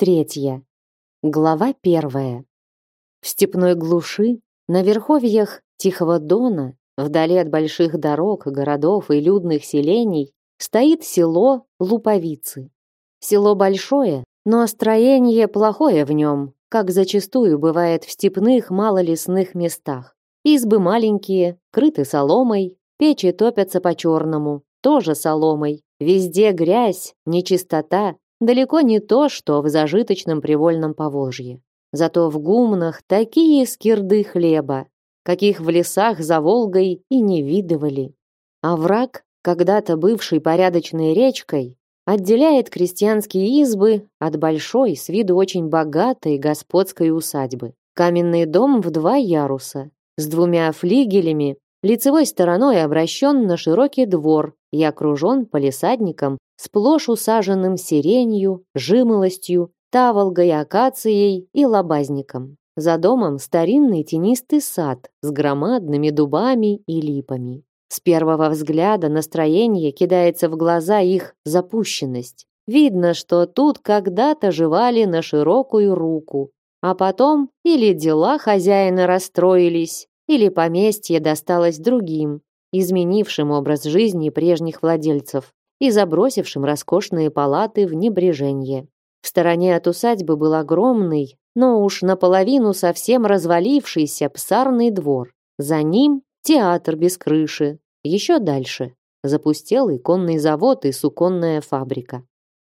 Третья. Глава первая. В степной глуши, на верховьях Тихого Дона, вдали от больших дорог, городов и людных селений, стоит село Луповицы. Село большое, но строение плохое в нем, как зачастую бывает в степных малолесных местах. Избы маленькие, крыты соломой, печи топятся по-черному, тоже соломой. Везде грязь, нечистота, далеко не то, что в зажиточном привольном Поволжье. Зато в гумнах такие скирды хлеба, каких в лесах за Волгой и не видывали. А враг, когда-то бывший порядочной речкой, отделяет крестьянские избы от большой, с виду очень богатой господской усадьбы. Каменный дом в два яруса, с двумя флигелями, лицевой стороной обращен на широкий двор и окружен полисадником сплошь усаженным сиренью, жимолостью, таволгой, акацией и лобазником. За домом старинный тенистый сад с громадными дубами и липами. С первого взгляда настроение кидается в глаза их запущенность. Видно, что тут когда-то жевали на широкую руку, а потом или дела хозяина расстроились, или поместье досталось другим, изменившим образ жизни прежних владельцев и забросившим роскошные палаты в небрежение. В стороне от усадьбы был огромный, но уж наполовину совсем развалившийся псарный двор. За ним театр без крыши. Еще дальше запустел иконный завод и суконная фабрика.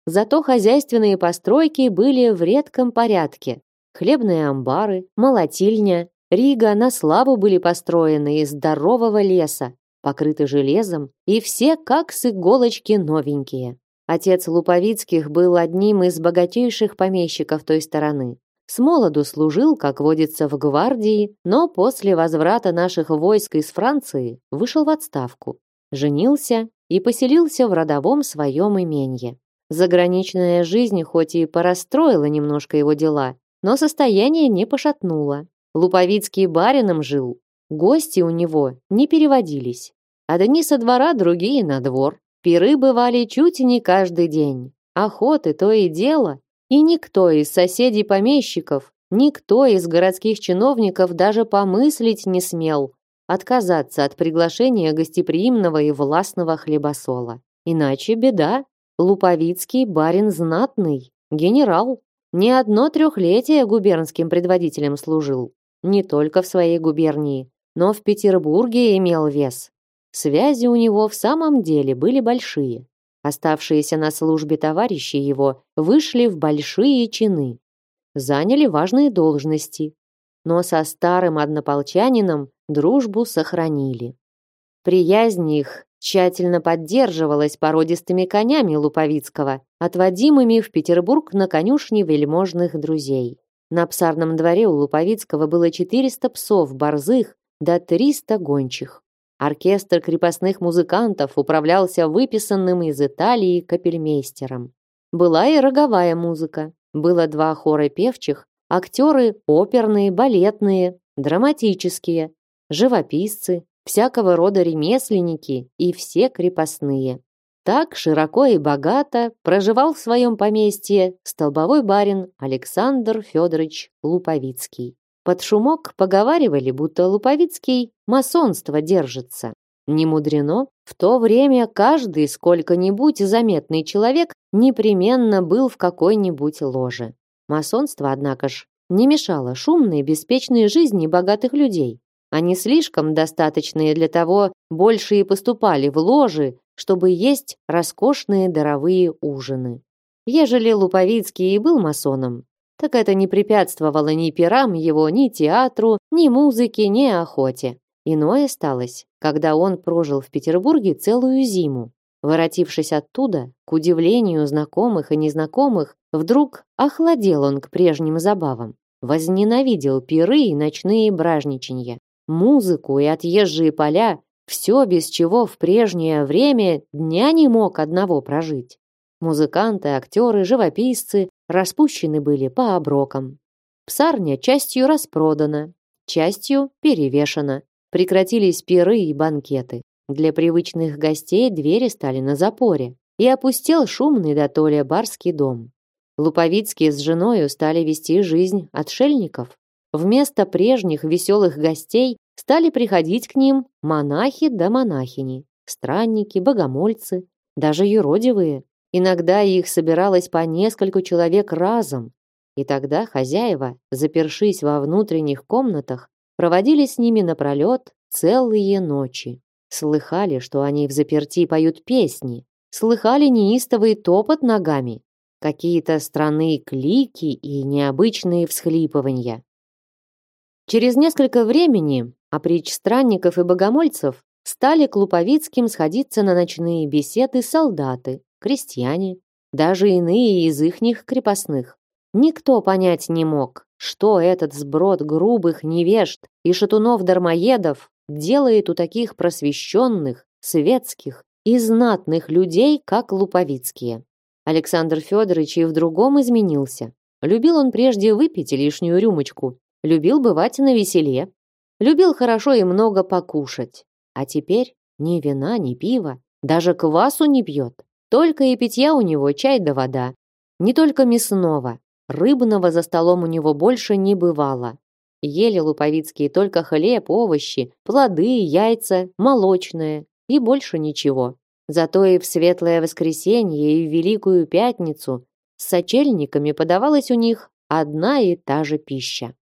Зато хозяйственные постройки были в редком порядке. Хлебные амбары, молотильня, Рига на славу были построены из здорового леса, покрыты железом, и все как с иголочки новенькие. Отец Луповицких был одним из богатейших помещиков той стороны. С молоду служил, как водится, в гвардии, но после возврата наших войск из Франции вышел в отставку, женился и поселился в родовом своем именье. Заграничная жизнь хоть и порастроила немножко его дела, но состояние не пошатнуло. Луповицкий барином жил, Гости у него не переводились. Одни со двора, другие на двор. Пиры бывали чуть не каждый день. Охоты то и дело. И никто из соседей-помещиков, никто из городских чиновников даже помыслить не смел отказаться от приглашения гостеприимного и властного хлебосола. Иначе беда. Луповицкий барин знатный, генерал. Не одно трехлетие губернским предводителем служил. Не только в своей губернии, но в Петербурге имел вес. Связи у него в самом деле были большие. Оставшиеся на службе товарищи его вышли в большие чины, заняли важные должности, но со старым однополчанином дружбу сохранили. Приязнь их тщательно поддерживалась породистыми конями Луповицкого, отводимыми в Петербург на конюшни вельможных друзей. На псарном дворе у Луповицкого было 400 псов борзых до 300 гончих. Оркестр крепостных музыкантов управлялся выписанным из Италии капельмейстером. Была и роговая музыка. Было два хора певчих, актеры оперные, балетные, драматические, живописцы, всякого рода ремесленники и все крепостные. Так широко и богато проживал в своем поместье столбовой барин Александр Федорович Луповицкий. Под шумок поговаривали, будто Луповицкий масонство держится. Не мудрено, в то время каждый сколько-нибудь заметный человек непременно был в какой-нибудь ложе. Масонство, однако ж, не мешало шумной, беспечной жизни богатых людей. Они слишком достаточные для того, больше и поступали в ложи, чтобы есть роскошные даровые ужины. Ежели Луповицкий и был масоном, так это не препятствовало ни пирам его, ни театру, ни музыке, ни охоте. Иное сталось, когда он прожил в Петербурге целую зиму. Воротившись оттуда, к удивлению знакомых и незнакомых, вдруг охладел он к прежним забавам. Возненавидел пиры и ночные бражничанья, музыку и отъезжие поля, все, без чего в прежнее время дня не мог одного прожить. Музыканты, актеры, живописцы распущены были по оброкам. Псарня частью распродана, частью перевешена. Прекратились пиры и банкеты. Для привычных гостей двери стали на запоре. И опустел шумный до толя барский дом. Луповицкие с женою стали вести жизнь отшельников. Вместо прежних веселых гостей стали приходить к ним монахи да монахини, странники, богомольцы, даже юродивые. Иногда их собиралось по несколько человек разом, и тогда хозяева, запершись во внутренних комнатах, проводили с ними напролет целые ночи. Слыхали, что они в заперти поют песни, слыхали неистовый топот ногами, какие-то странные клики и необычные всхлипывания. Через несколько времени опричь странников и богомольцев стали к Луповицким сходиться на ночные беседы солдаты, крестьяне, даже иные из ихних крепостных. Никто понять не мог, что этот сброд грубых невежд и шатунов-дармоедов делает у таких просвещенных, светских и знатных людей, как Луповицкие. Александр Федорович и в другом изменился. Любил он прежде выпить лишнюю рюмочку, любил бывать на веселе, любил хорошо и много покушать. А теперь ни вина, ни пива, даже квасу не пьет. Только и питья у него чай да вода. Не только мясного, Рыбного за столом у него больше не бывало. Ели луповицкие только хлеб, овощи, плоды, яйца, молочное и больше ничего. Зато и в светлое воскресенье, и в Великую Пятницу с сочельниками подавалась у них одна и та же пища.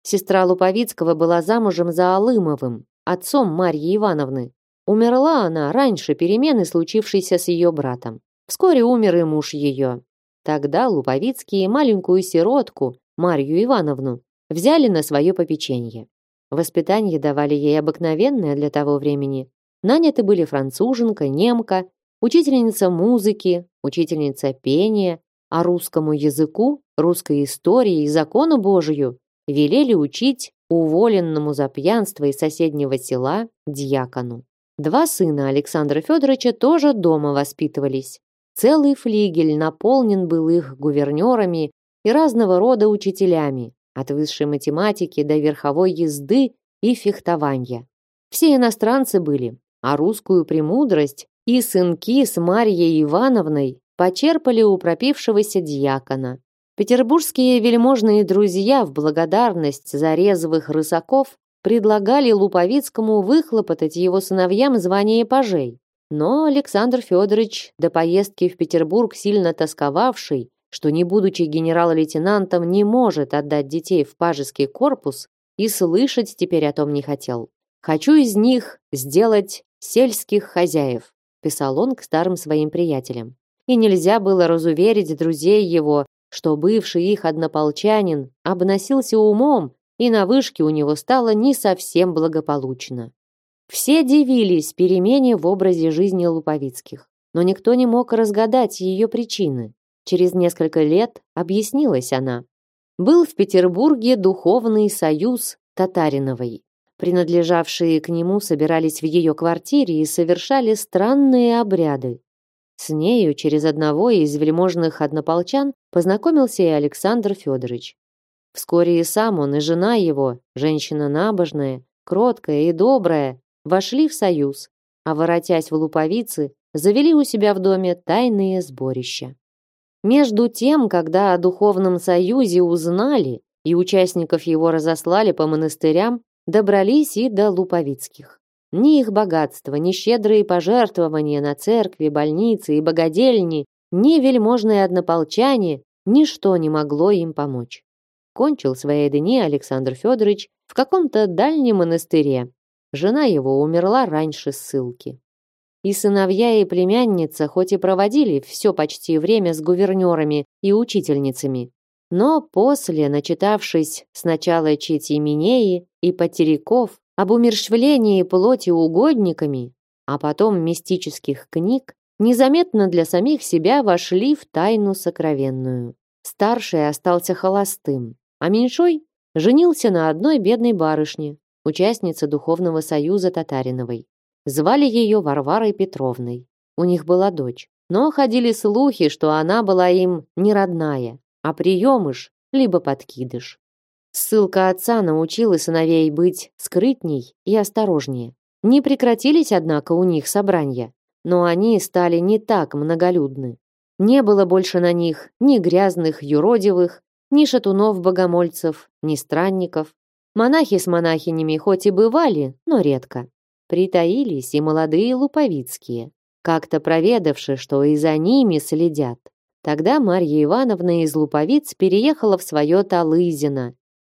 Сестра Луповицкого была замужем за Алымовым, отцом Марьи Ивановны. Умерла она раньше перемены, случившейся с ее братом. Вскоре умер и муж ее. Тогда Луповицкие маленькую сиротку, Марью Ивановну, взяли на свое попечение. Воспитание давали ей обыкновенное для того времени. Наняты были француженка, немка, учительница музыки, учительница пения, а русскому языку, русской истории и закону Божию велели учить уволенному за пьянство из соседнего села дьякону. Два сына Александра Федоровича тоже дома воспитывались. Целый флигель наполнен был их гувернерами и разного рода учителями, от высшей математики до верховой езды и фехтования. Все иностранцы были, а русскую премудрость и сынки с Марьей Ивановной почерпали у пропившегося дьякона. Петербургские вельможные друзья в благодарность за резвых рысаков предлагали Луповицкому выхлопотать его сыновьям звание пажей. Но Александр Федорович, до поездки в Петербург сильно тосковавший, что не будучи генерал-лейтенантом не может отдать детей в пажеский корпус, и слышать теперь о том не хотел. «Хочу из них сделать сельских хозяев», писал он к старым своим приятелям. И нельзя было разуверить друзей его, что бывший их однополчанин обносился умом, и на вышке у него стало не совсем благополучно. Все дивились перемене в образе жизни Луповицких, но никто не мог разгадать ее причины. Через несколько лет объяснилась она. Был в Петербурге духовный союз Татариновой. Принадлежавшие к нему собирались в ее квартире и совершали странные обряды. С нею через одного из вельможных однополчан познакомился и Александр Федорович. Вскоре и сам он, и жена его, женщина набожная, кроткая и добрая, вошли в союз, а воротясь в Луповицы, завели у себя в доме тайные сборища. Между тем, когда о духовном союзе узнали и участников его разослали по монастырям, добрались и до Луповицких. Ни их богатство, ни щедрые пожертвования на церкви, больницы и богадельни, ни вельможные однополчане, ничто не могло им помочь. Кончил свои дни Александр Федорович в каком-то дальнем монастыре, Жена его умерла раньше ссылки. И сыновья и племянница хоть и проводили все почти время с гувернерами и учительницами, но после, начитавшись сначала Четименеи и Потеряков об умерщвлении плоти угодниками, а потом мистических книг, незаметно для самих себя вошли в тайну сокровенную. Старший остался холостым, а меньшой женился на одной бедной барышне, участница Духовного союза Татариновой. Звали ее Варварой Петровной. У них была дочь. Но ходили слухи, что она была им не родная, а приемыш, либо подкидыш. Ссылка отца научила сыновей быть скрытней и осторожнее. Не прекратились, однако, у них собрания, но они стали не так многолюдны. Не было больше на них ни грязных юродивых, ни шатунов-богомольцев, ни странников. Монахи с монахинями хоть и бывали, но редко. Притаились и молодые луповицкие, как-то проведавши, что и за ними следят. Тогда Марья Ивановна из Луповиц переехала в свое Талызино,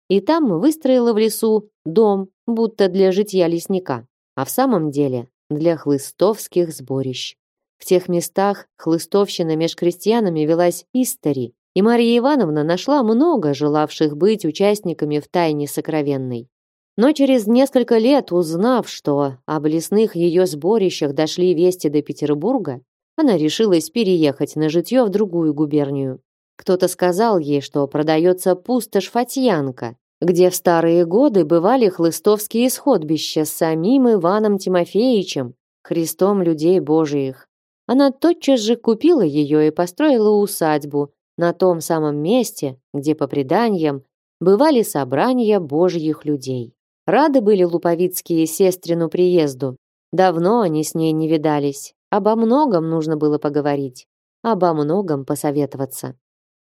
и там выстроила в лесу дом, будто для житья лесника, а в самом деле для хлыстовских сборищ. В тех местах хлыстовщина меж крестьянами велась истори, и Марья Ивановна нашла много желавших быть участниками в тайне сокровенной. Но через несколько лет, узнав, что об лесных ее сборищах дошли вести до Петербурга, она решилась переехать на житье в другую губернию. Кто-то сказал ей, что продается пустошь Фатьянка, где в старые годы бывали хлыстовские сходбища с самим Иваном Тимофеевичем, Христом людей Божиих. Она тотчас же купила ее и построила усадьбу на том самом месте, где, по преданиям, бывали собрания Божьих людей. Рады были луповицкие сестрину приезду. Давно они с ней не видались. Обо многом нужно было поговорить. Обо многом посоветоваться.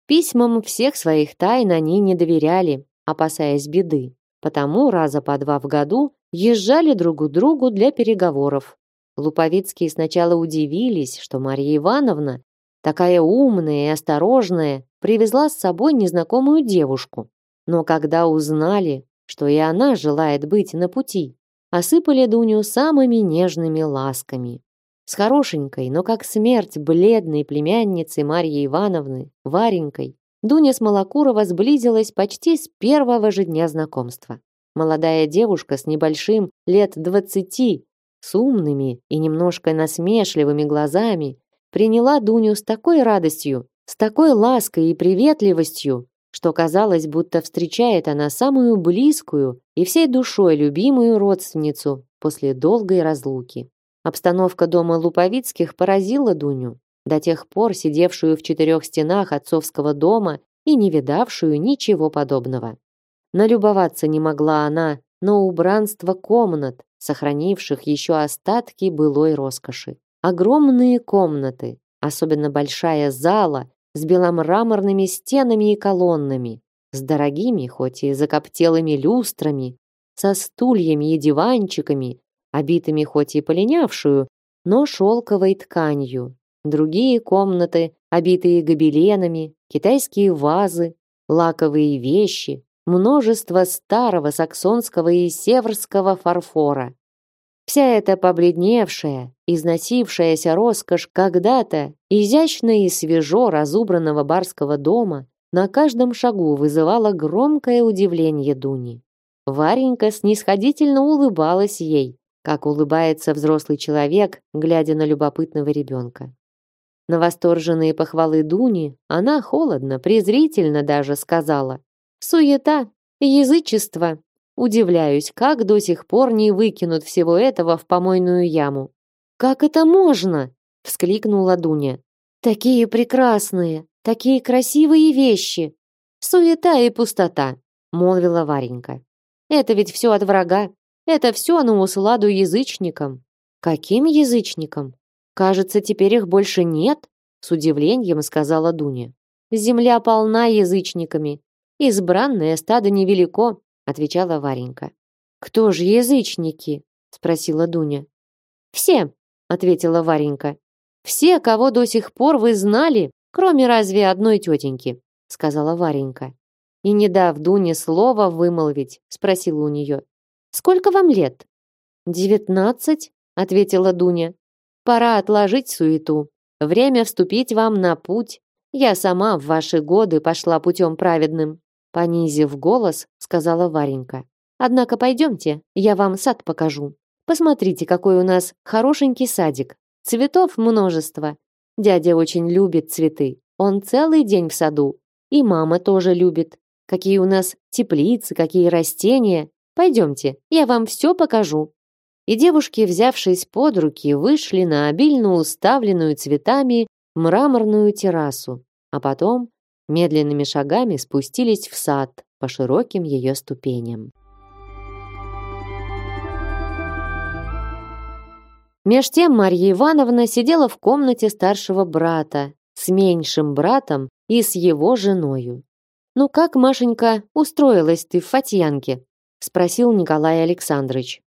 Письмам всех своих тайн они не доверяли, опасаясь беды. Потому раза по два в году езжали друг к другу для переговоров, Луповицкие сначала удивились, что Марья Ивановна, такая умная и осторожная, привезла с собой незнакомую девушку. Но когда узнали, что и она желает быть на пути, осыпали Дуню самыми нежными ласками. С хорошенькой, но как смерть бледной племянницей Марьи Ивановны, Варенькой, Дуня Смолокурова сблизилась почти с первого же дня знакомства. Молодая девушка с небольшим, лет двадцати, с умными и немножко насмешливыми глазами, приняла Дуню с такой радостью, с такой лаской и приветливостью, что казалось, будто встречает она самую близкую и всей душой любимую родственницу после долгой разлуки. Обстановка дома Луповицких поразила Дуню, до тех пор сидевшую в четырех стенах отцовского дома и не видавшую ничего подобного. Налюбоваться не могла она на убранство комнат, сохранивших еще остатки былой роскоши. Огромные комнаты, особенно большая зала с беломраморными стенами и колоннами, с дорогими, хоть и закоптелыми люстрами, со стульями и диванчиками, обитыми хоть и полинявшую, но шелковой тканью. Другие комнаты, обитые гобеленами, китайские вазы, лаковые вещи, множество старого саксонского и северского фарфора. Вся эта побледневшая, износившаяся роскошь когда-то изящно и свежо разубранного барского дома на каждом шагу вызывала громкое удивление Дуни. Варенька снисходительно улыбалась ей, как улыбается взрослый человек, глядя на любопытного ребенка. На восторженные похвалы Дуни она холодно, презрительно даже сказала Суета, язычество. Удивляюсь, как до сих пор не выкинут всего этого в помойную яму. Как это можно? вскликнула Дуня. Такие прекрасные, такие красивые вещи. Суета и пустота, молвила Варенька. Это ведь все от врага. Это все на усладу язычникам. Каким язычникам? Кажется, теперь их больше нет, с удивлением сказала Дуня. Земля полна язычниками, Избранное стадо невелико, отвечала Варенька. Кто же язычники? спросила Дуня. Все, ответила Варенька. Все, кого до сих пор вы знали, кроме разве одной тетеньки, сказала Варенька. И не дав Дуне слова вымолвить, спросила у нее. Сколько вам лет? Девятнадцать, ответила Дуня. Пора отложить суету. Время вступить вам на путь. Я сама в ваши годы пошла путем праведным. Понизив голос, сказала Варенька. Однако пойдемте, я вам сад покажу. Посмотрите, какой у нас хорошенький садик. Цветов множество. Дядя очень любит цветы. Он целый день в саду. И мама тоже любит. Какие у нас теплицы, какие растения. Пойдемте, я вам все покажу. И девушки, взявшись под руки, вышли на обильно уставленную цветами мраморную террасу, а потом медленными шагами спустились в сад по широким ее ступеням. Меж тем Марья Ивановна сидела в комнате старшего брата с меньшим братом и с его женою. «Ну как, Машенька, устроилась ты в Фатьянке?» спросил Николай Александрович.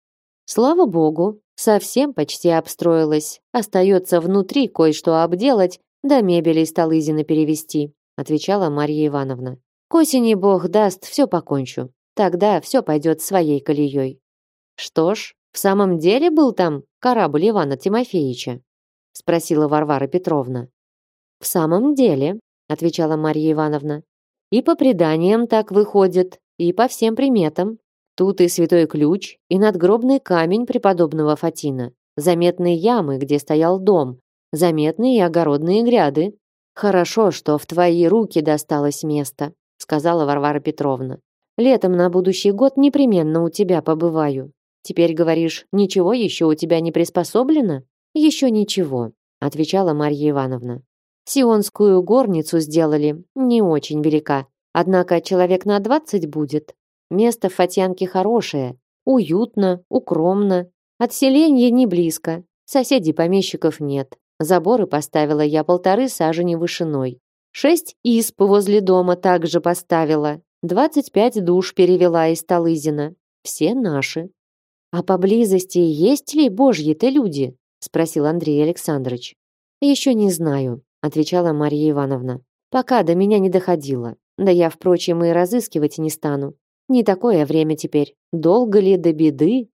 «Слава богу, совсем почти обстроилась. Остается внутри кое-что обделать, да мебели из Талызина перевести», отвечала Марья Ивановна. «К осени бог даст, все покончу. Тогда все пойдет своей колеей». «Что ж, в самом деле был там корабль Ивана Тимофеевича?» спросила Варвара Петровна. «В самом деле», отвечала Марья Ивановна. И по преданиям так выходит, и по всем приметам. Тут и святой ключ, и надгробный камень преподобного Фатина, заметные ямы, где стоял дом, заметные и огородные гряды. Хорошо, что в твои руки досталось место, сказала Варвара Петровна. Летом на будущий год непременно у тебя побываю. Теперь говоришь, ничего еще у тебя не приспособлено? Еще ничего, отвечала Марья Ивановна. Сионскую горницу сделали, не очень велика. Однако человек на двадцать будет. Место в Фатьянке хорошее, уютно, укромно. От селения не близко. Соседей помещиков нет. Заборы поставила я полторы сажени вышиной. Шесть исп возле дома также поставила. Двадцать пять душ перевела из Талызина. Все наши. А поблизости есть ли божьи-то люди? Спросил Андрей Александрович. Еще не знаю отвечала Марья Ивановна. Пока до меня не доходило. Да я, впрочем, и разыскивать не стану. Не такое время теперь. Долго ли до беды?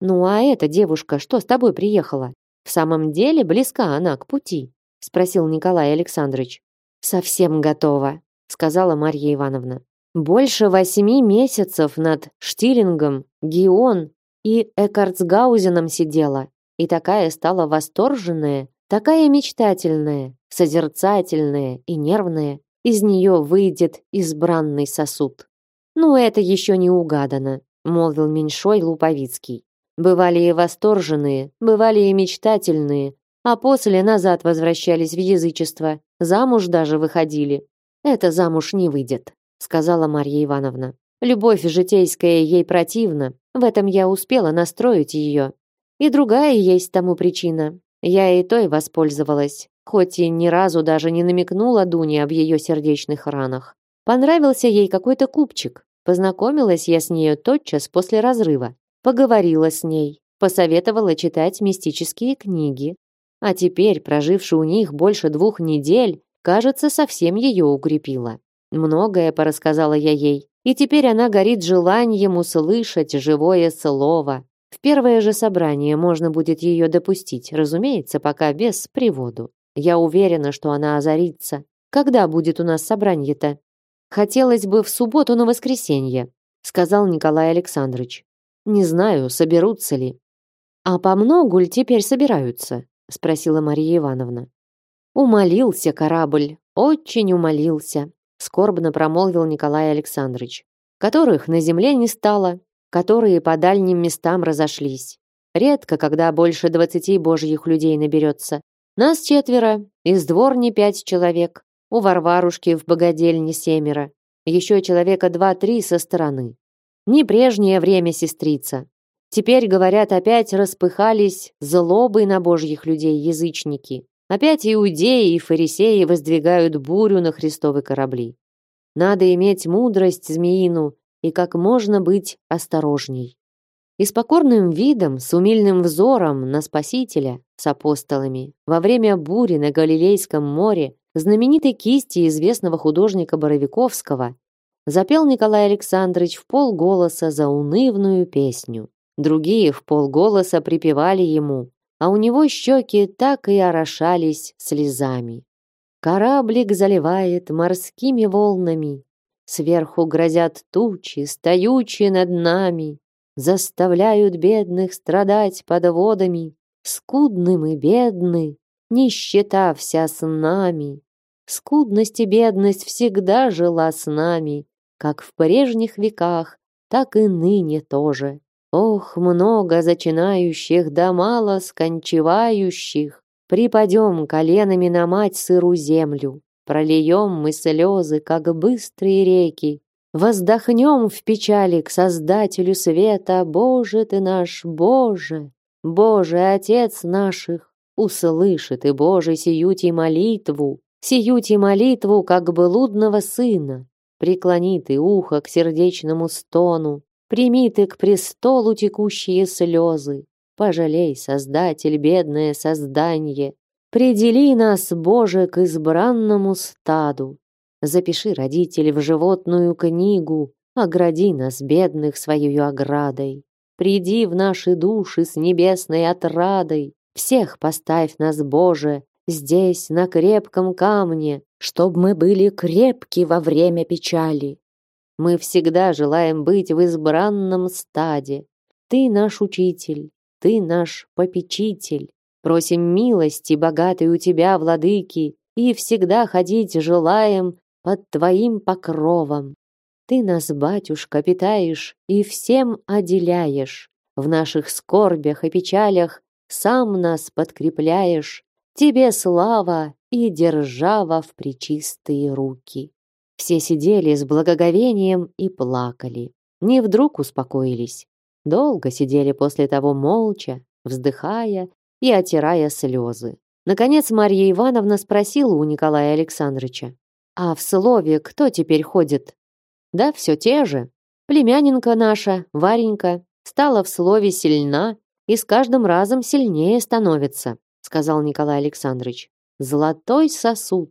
Ну а эта девушка, что с тобой приехала? В самом деле близка она к пути, спросил Николай Александрович. Совсем готова, сказала Марья Ивановна. Больше восьми месяцев над Штилингом, Гион и Экартсгаузеном сидела, и такая стала восторженная, такая мечтательная, созерцательная и нервная, из нее выйдет избранный сосуд. Ну, это еще не угадано, молвил меньшой Луповицкий. Бывали и восторженные, бывали и мечтательные, а после назад возвращались в язычество, замуж даже выходили. Это замуж не выйдет, сказала Марья Ивановна. Любовь житейская ей противна, в этом я успела настроить ее. И другая есть тому причина. Я и той воспользовалась хоть и ни разу даже не намекнула Дуне об ее сердечных ранах. Понравился ей какой-то купчик. Познакомилась я с нею тотчас после разрыва. Поговорила с ней, посоветовала читать мистические книги. А теперь, проживши у них больше двух недель, кажется, совсем ее укрепила. Многое порассказала я ей, и теперь она горит желанием услышать живое слово. В первое же собрание можно будет ее допустить, разумеется, пока без приводу. Я уверена, что она озарится. Когда будет у нас собрание-то? Хотелось бы в субботу на воскресенье, сказал Николай Александрович. Не знаю, соберутся ли. А по многу ли теперь собираются? спросила Мария Ивановна. Умолился корабль, очень умолился, скорбно промолвил Николай Александрович. Которых на земле не стало, которые по дальним местам разошлись. Редко, когда больше двадцати божьих людей наберется. Нас четверо, из дворни пять человек, у Варварушки в богадельне семеро, еще человека два-три со стороны. Не прежнее время, сестрица. Теперь, говорят, опять распыхались злобы на божьих людей язычники. Опять иудеи и фарисеи воздвигают бурю на христовы корабли. Надо иметь мудрость змеину и как можно быть осторожней. И с покорным видом, с умильным взором на Спасителя, с апостолами, во время бури на Галилейском море, знаменитой кисти известного художника Боровиковского, запел Николай Александрович в полголоса заунывную песню. Другие в полголоса припевали ему, а у него щеки так и орошались слезами. Кораблик заливает морскими волнами, Сверху грозят тучи, стоючие над нами заставляют бедных страдать под водами. Скудны мы бедны, нищета вся с нами. Скудность и бедность всегда жила с нами, как в прежних веках, так и ныне тоже. Ох, много зачинающих да мало скончивающих. Припадем коленами на мать сыру землю, прольем мы слезы, как быстрые реки, Воздохнем в печали к Создателю света, Боже ты наш, Боже, Боже, Отец наших, услышит и Боже сиюти молитву, Сию ти молитву, как блудного сына. Преклони ты ухо к сердечному стону, прими ты к престолу текущие слезы. Пожалей, Создатель, бедное создание, Предели нас, Боже, к избранному стаду. Запиши, родители, в животную книгу, Огради нас, бедных, своей оградой. Приди в наши души с небесной отрадой, Всех поставь нас, Боже, здесь, на крепком камне, Чтоб мы были крепки во время печали. Мы всегда желаем быть в избранном стаде. Ты наш учитель, ты наш попечитель. Просим милости, богатой у тебя, владыки, и всегда ходить желаем под твоим покровом. Ты нас, батюшка, питаешь и всем отделяешь. В наших скорбях и печалях сам нас подкрепляешь. Тебе слава и держава в причистые руки. Все сидели с благоговением и плакали. Не вдруг успокоились. Долго сидели после того молча, вздыхая и отирая слезы. Наконец Марья Ивановна спросила у Николая Александровича. «А в слове кто теперь ходит?» «Да все те же. Племянинка наша, Варенька, стала в слове сильна и с каждым разом сильнее становится», сказал Николай Александрович. «Золотой сосуд.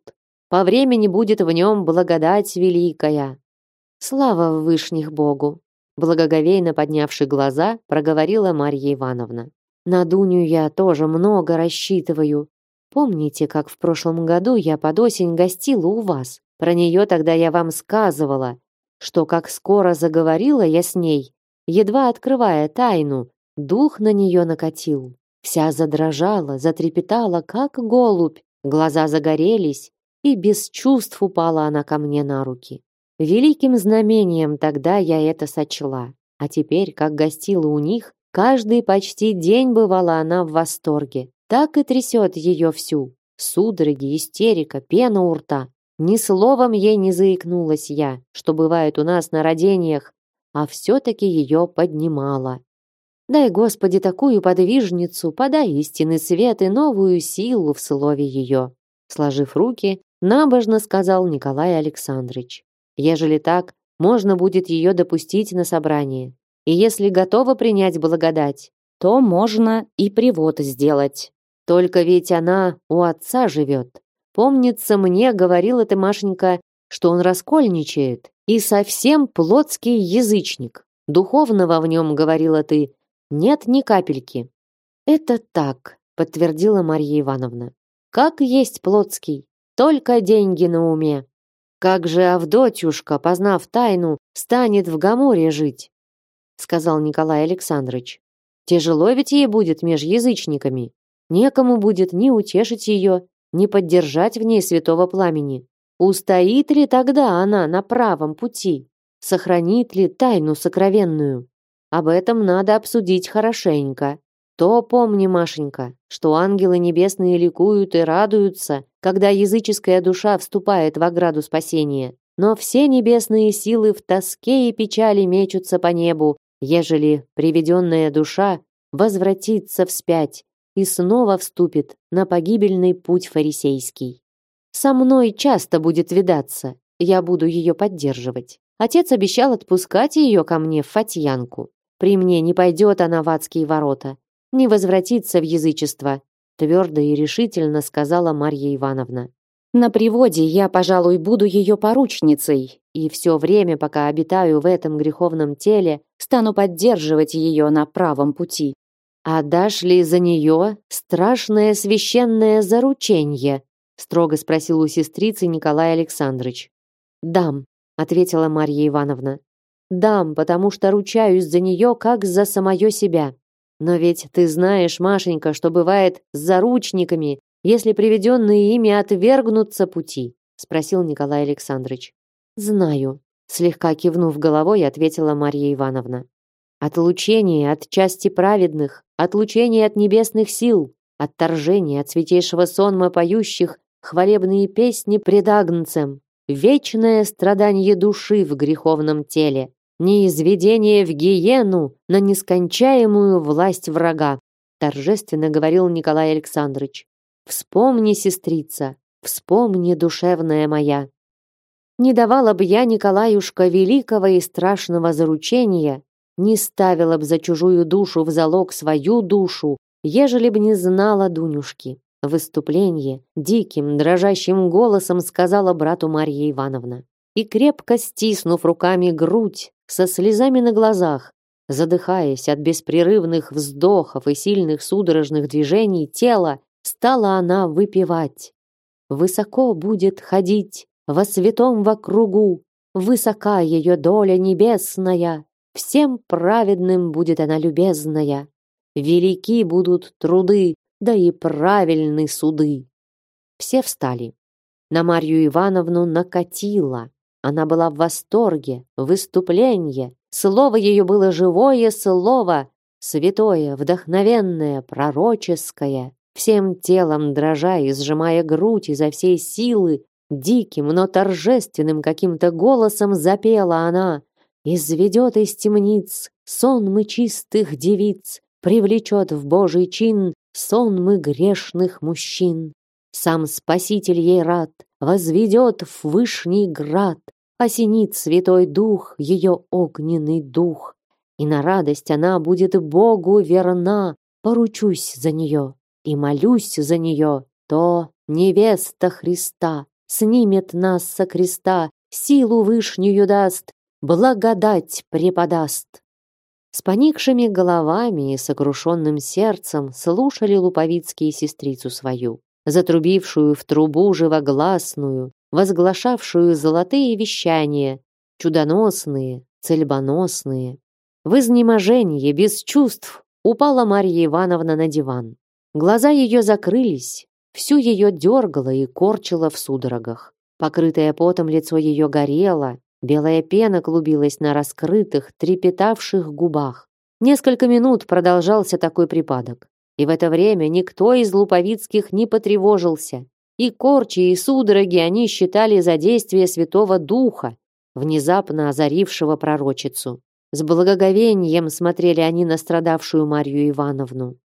По времени будет в нем благодать великая». «Слава Вышних Богу!» Благоговейно поднявши глаза, проговорила Марья Ивановна. На Дуню я тоже много рассчитываю. Помните, как в прошлом году я под осень гостила у вас? Про нее тогда я вам сказывала, что как скоро заговорила я с ней, едва открывая тайну, дух на нее накатил. Вся задрожала, затрепетала, как голубь, глаза загорелись, и без чувств упала она ко мне на руки. Великим знамением тогда я это сочла. А теперь, как гостила у них, Каждый почти день бывала она в восторге. Так и трясет ее всю. Судороги, истерика, пена у рта. Ни словом ей не заикнулась я, что бывает у нас на родениях, а все-таки ее поднимала. Дай, Господи, такую подвижницу, подай истинный свет и новую силу в слове ее. Сложив руки, набожно сказал Николай Александрович. Ежели так, можно будет ее допустить на собрание. И если готова принять благодать, то можно и привод сделать. Только ведь она у отца живет. Помнится, мне говорила ты, Машенька, что он раскольничает и совсем плотский язычник. Духовного в нем, говорила ты, нет ни капельки. Это так, подтвердила Марья Ивановна. Как есть плотский, только деньги на уме. Как же Авдотьюшка, познав тайну, станет в Гаморе жить? сказал Николай Александрович. Тяжело ведь ей будет меж язычниками. Некому будет ни утешить ее, ни поддержать в ней святого пламени. Устоит ли тогда она на правом пути? Сохранит ли тайну сокровенную? Об этом надо обсудить хорошенько. То помни, Машенька, что ангелы небесные ликуют и радуются, когда языческая душа вступает в ограду спасения. Но все небесные силы в тоске и печали мечутся по небу, ежели приведенная душа возвратится вспять и снова вступит на погибельный путь фарисейский. Со мной часто будет видаться, я буду ее поддерживать. Отец обещал отпускать ее ко мне в Фатьянку. При мне не пойдет она в адские ворота, не возвратится в язычество, твердо и решительно сказала Марья Ивановна. На приводе я, пожалуй, буду ее поручницей, и все время, пока обитаю в этом греховном теле, стану поддерживать ее на правом пути. А дашь ли за нее страшное священное заручение? строго спросил у сестрицы Николай Александрович. Дам, ответила Марья Ивановна. Дам, потому что ручаюсь за нее как за самое себя. Но ведь ты знаешь, Машенька, что бывает с заручниками, если приведенные ими отвергнутся пути? спросил Николай Александрович. Знаю, слегка кивнув головой, ответила Марья Ивановна. Отлучение от части праведных, отлучение от небесных сил, отторжение от святейшего сонма поющих хвалебные песни пред Агнцем, вечное страдание души в греховном теле, неизведение в гиену на нескончаемую власть врага, торжественно говорил Николай Александрович. Вспомни, сестрица, вспомни, душевная моя. Не давала бы я Николаюшка великого и страшного заручения, не ставила б за чужую душу в залог свою душу, ежели б не знала Дунюшки. Выступление диким, дрожащим голосом сказала брату Марья Ивановна. И крепко стиснув руками грудь, со слезами на глазах, задыхаясь от беспрерывных вздохов и сильных судорожных движений тела, стала она выпивать. Высоко будет ходить во святом вокругу, высока ее доля небесная, всем праведным будет она любезная. Велики будут труды, да и правильны суды. Все встали. На Марью Ивановну накатило. Она была в восторге, в выступлении. Слово ее было живое слово, святое, вдохновенное, пророческое. Всем телом дрожа и сжимая грудь изо всей силы, диким, но торжественным каким-то голосом запела она «Изведет из темниц сон мы чистых девиц, привлечет в Божий чин сон мы грешных мужчин. Сам Спаситель ей рад, возведет в вышний град, осенит Святой Дух ее огненный дух. И на радость она будет Богу верна, поручусь за нее и молюсь за нее, то невеста Христа снимет нас со креста, силу вышнюю даст, благодать преподаст. С поникшими головами и сокрушенным сердцем слушали луповицкие сестрицу свою затрубившую в трубу живогласную, возглашавшую золотые вещания, чудоносные, цельбоносные. В изнеможении, без чувств, упала Марья Ивановна на диван. Глаза ее закрылись, всю ее дергало и корчило в судорогах. Покрытое потом лицо ее горело, белая пена клубилась на раскрытых, трепетавших губах. Несколько минут продолжался такой припадок. И в это время никто из луповицких не потревожился. И корчи, и судороги они считали за действие Святого Духа, внезапно озарившего пророчицу. С благоговением смотрели они на страдавшую Марью Ивановну.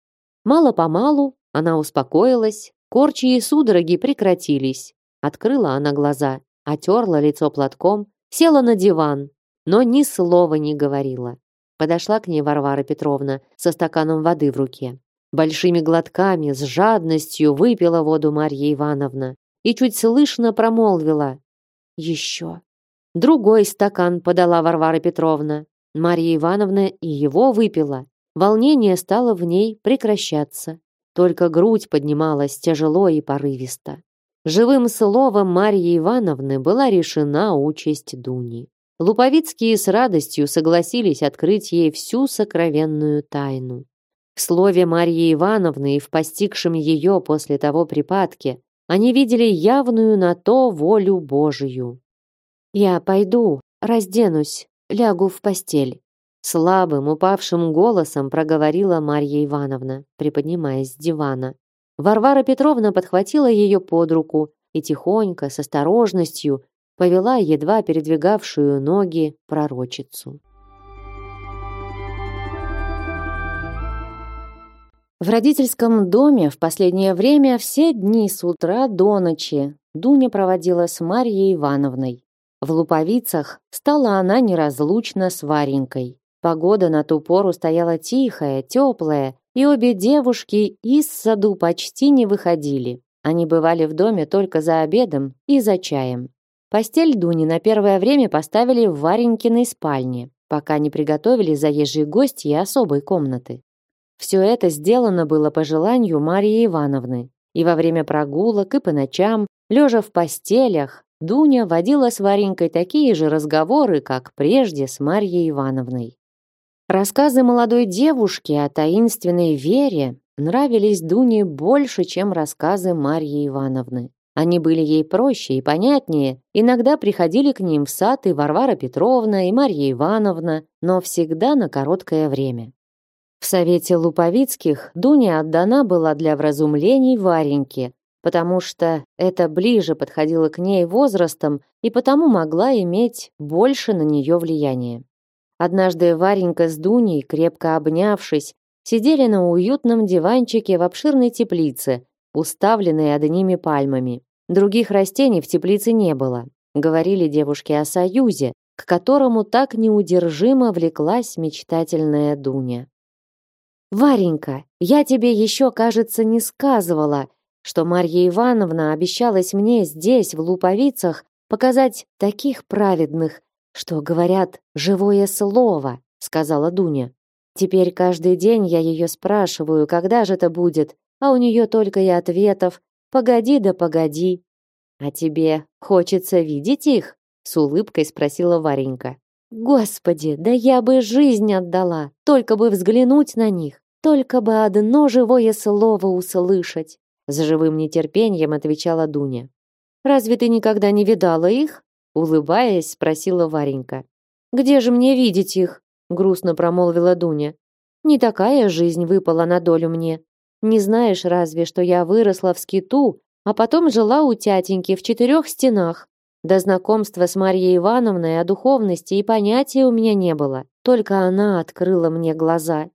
Мало-помалу она успокоилась, корчи и судороги прекратились. Открыла она глаза, отерла лицо платком, села на диван, но ни слова не говорила. Подошла к ней Варвара Петровна со стаканом воды в руке. Большими глотками, с жадностью выпила воду Марья Ивановна и чуть слышно промолвила «Еще». Другой стакан подала Варвара Петровна. Марья Ивановна и его выпила. Волнение стало в ней прекращаться. Только грудь поднималась тяжело и порывисто. Живым словом Марьи Ивановны была решена участь Дуни. Луповицкие с радостью согласились открыть ей всю сокровенную тайну. В слове Марьи Ивановны и в постигшем ее после того припадке они видели явную на то волю Божию. «Я пойду, разденусь, лягу в постель», слабым, упавшим голосом проговорила Марья Ивановна, приподнимаясь с дивана. Варвара Петровна подхватила ее под руку и тихонько, с осторожностью, повела едва передвигавшую ноги пророчицу. В родительском доме в последнее время все дни с утра до ночи Дуня проводила с Марьей Ивановной. В Луповицах стала она неразлучна с Варенькой. Погода на ту пору стояла тихая, теплая, и обе девушки из саду почти не выходили. Они бывали в доме только за обедом и за чаем. Постель Дуни на первое время поставили в Варенькиной спальне, пока не приготовили заезжие гости и особой комнаты. Все это сделано было по желанию Марии Ивановны. И во время прогулок, и по ночам, лежа в постелях, Дуня водила с Варенькой такие же разговоры, как прежде с Марьей Ивановной. Рассказы молодой девушки о таинственной вере нравились Дуне больше, чем рассказы Марьи Ивановны. Они были ей проще и понятнее, иногда приходили к ним в сад и Варвара Петровна, и Марья Ивановна, но всегда на короткое время. В совете Луповицких Дуня отдана была для вразумлений Вареньке, потому что это ближе подходило к ней возрастом и потому могла иметь больше на нее влияния. Однажды Варенька с Дуней, крепко обнявшись, сидели на уютном диванчике в обширной теплице, уставленной одними пальмами. Других растений в теплице не было. Говорили девушки о союзе, к которому так неудержимо влеклась мечтательная Дуня. «Варенька, я тебе еще, кажется, не сказывала, что Марья Ивановна обещалась мне здесь, в Луповицах, показать таких праведных, что говорят живое слово», — сказала Дуня. «Теперь каждый день я ее спрашиваю, когда же это будет, а у нее только и ответов «погоди да погоди». «А тебе хочется видеть их?» с улыбкой спросила Варенька. Господи, да я бы жизнь отдала, только бы взглянуть на них, только бы одно живое слово услышать, с живым нетерпением отвечала Дуня. Разве ты никогда не видала их? Улыбаясь, спросила Варенька. Где же мне видеть их? грустно промолвила Дуня. Не такая жизнь выпала на долю мне. Не знаешь разве, что я выросла в скиту, а потом жила у тятеньки в четырех стенах. До знакомства с Марьей Ивановной о духовности и понятия у меня не было. Только она открыла мне глаза.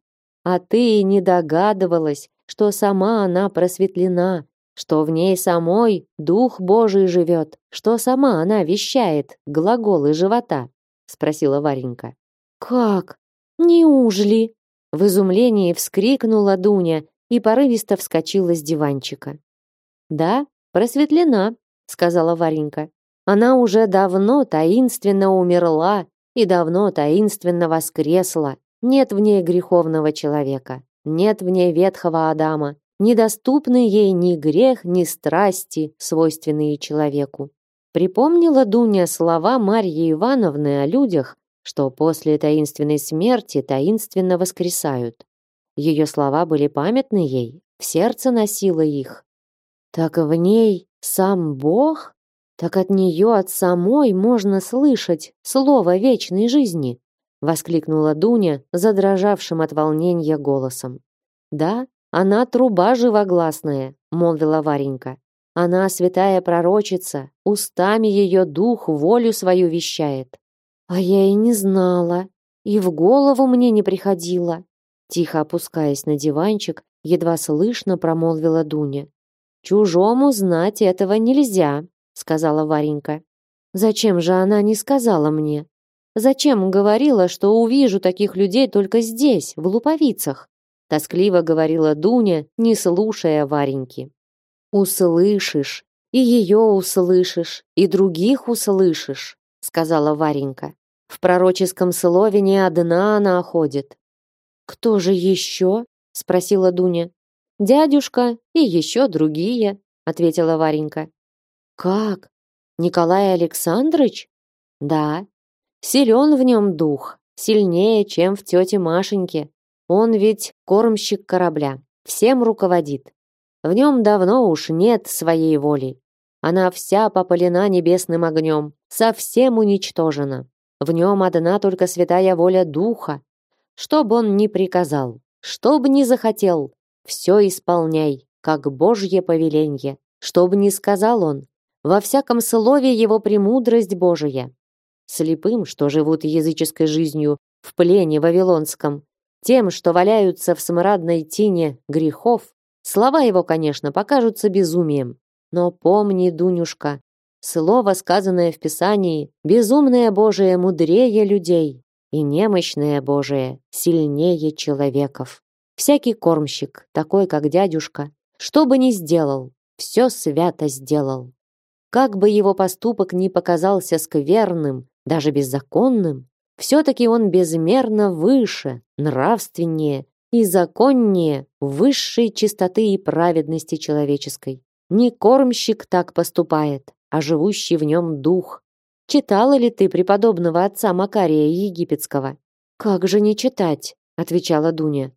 А ты не догадывалась, что сама она просветлена, что в ней самой Дух Божий живет, что сама она вещает глаголы живота?» — спросила Варенька. «Как? Неужели?» В изумлении вскрикнула Дуня и порывисто вскочила с диванчика. «Да, просветлена», — сказала Варенька. Она уже давно таинственно умерла и давно таинственно воскресла. Нет в ней греховного человека, нет в ней ветхого Адама, недоступны ей ни грех, ни страсти, свойственные человеку. Припомнила Дуня слова Марьи Ивановны о людях, что после таинственной смерти таинственно воскресают. Ее слова были памятны ей, в сердце носила их. Так в ней сам Бог? Так от нее, от самой можно слышать слово вечной жизни, воскликнула Дуня, задрожавшим от волнения голосом. Да, она труба живогласная, молвила Варенька. Она святая пророчица, устами ее дух волю свою вещает. А я и не знала, и в голову мне не приходило. Тихо опускаясь на диванчик, едва слышно промолвила Дуня. Чужому знать этого нельзя, сказала Варенька. Зачем же она не сказала мне? Зачем говорила, что увижу таких людей только здесь, в Луповицах? Тоскливо говорила Дуня, не слушая Вареньки. Услышишь, и ее услышишь, и других услышишь, сказала Варенька. В пророческом слове не одна она ходит. Кто же еще? спросила Дуня. Дядюшка и еще другие, ответила Варенька. Как? Николай Александрович? Да. Силен в нем дух, сильнее, чем в тете Машеньке. Он ведь кормщик корабля, всем руководит. В нем давно уж нет своей воли. Она вся попалена небесным огнем, совсем уничтожена. В нем одна только святая воля духа. Что бы он ни приказал, что бы ни захотел, все исполняй, как Божье повеленье. Что бы ни сказал он, во всяком слове его премудрость Божия. Слепым, что живут языческой жизнью в плене вавилонском, тем, что валяются в смрадной тине грехов, слова его, конечно, покажутся безумием. Но помни, Дунюшка, слово, сказанное в Писании, безумное Божие мудрее людей, и немощное Божие сильнее человеков. Всякий кормщик, такой как дядюшка, что бы ни сделал, все свято сделал. Как бы его поступок ни показался скверным, даже беззаконным, все-таки он безмерно выше, нравственнее и законнее высшей чистоты и праведности человеческой. Не кормщик так поступает, а живущий в нем дух. Читала ли ты преподобного отца Макария Египетского? Как же не читать, отвечала Дуня.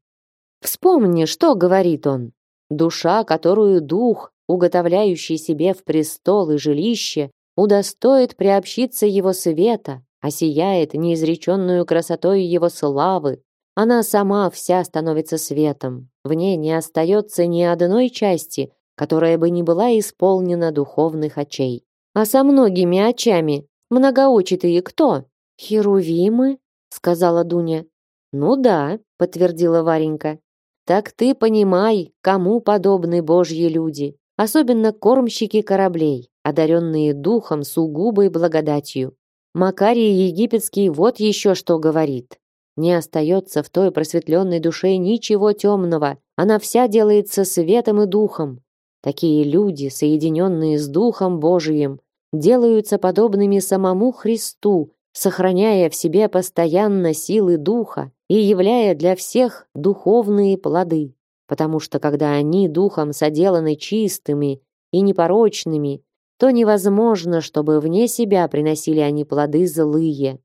Вспомни, что говорит он. Душа, которую дух уготовляющий себе в престол и жилище, удостоит приобщиться его света, осияет неизреченную красотой его славы. Она сама вся становится светом, в ней не остается ни одной части, которая бы не была исполнена духовных очей. А со многими очами многоочитые кто? Херувимы, сказала Дуня. Ну да, подтвердила Варенька. Так ты понимай, кому подобны божьи люди. особенно кормщики кораблей, одаренные духом сугубой благодатью. Макарий Египетский вот еще что говорит. Не остается в той просветленной душе ничего темного, она вся делается светом и духом. Такие люди, соединенные с Духом Божиим, делаются подобными самому Христу, сохраняя в себе постоянно силы Духа и являя для всех духовные плоды. Потому что когда они Духом соделаны чистыми и непорочными, то невозможно, чтобы вне себя приносили они плоды злые.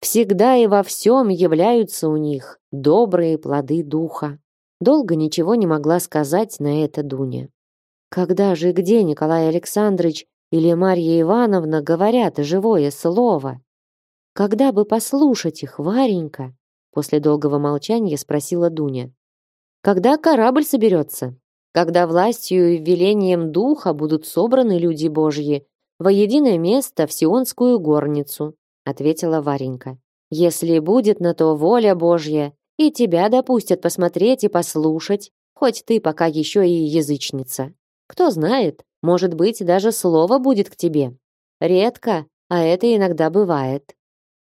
Всегда и во всем являются у них добрые плоды духа. Долго ничего не могла сказать на это Дуня. Когда же и где Николай Александрович или Марья Ивановна говорят живое слово? Когда бы послушать их, Варенька? После долгого молчания спросила Дуня. Когда корабль соберется? Когда властью и велением духа будут собраны люди Божьи во единое место в Сионскую горницу, ответила Варенька. Если будет на то воля Божья, и тебя допустят посмотреть и послушать, хоть ты пока еще и язычница. Кто знает, может быть, даже слово будет к тебе. Редко, а это иногда бывает.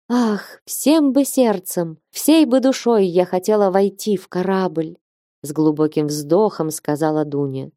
Ах, всем бы сердцем, всей бы душой я хотела войти в корабль, с глубоким вздохом сказала Дуня.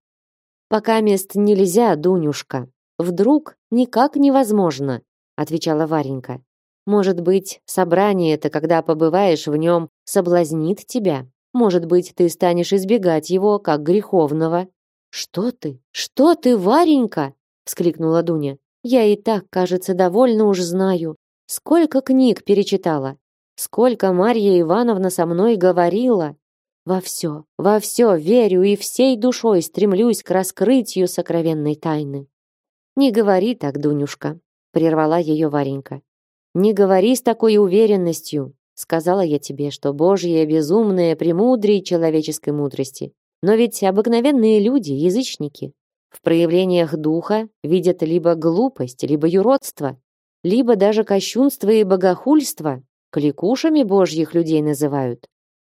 Пока мест нельзя, Дунюшка. Вдруг никак невозможно, отвечала Варенька. Может быть, собрание это, когда побываешь в нем, соблазнит тебя. Может быть, ты станешь избегать его как греховного. Что ты? Что ты, Варенька? вскликнула Дуня. Я и так, кажется, довольно уж знаю. Сколько книг перечитала, сколько Марья Ивановна со мной говорила. Во все, во все верю и всей душой стремлюсь к раскрытию сокровенной тайны. Не говори так, Дунюшка, прервала ее Варенька. Не говори с такой уверенностью. Сказала я тебе, что Божье безумное премудрее человеческой мудрости. Но ведь обыкновенные люди, язычники, в проявлениях духа видят либо глупость, либо юродство, либо даже кощунство и богохульство. Кликушами божьих людей называют.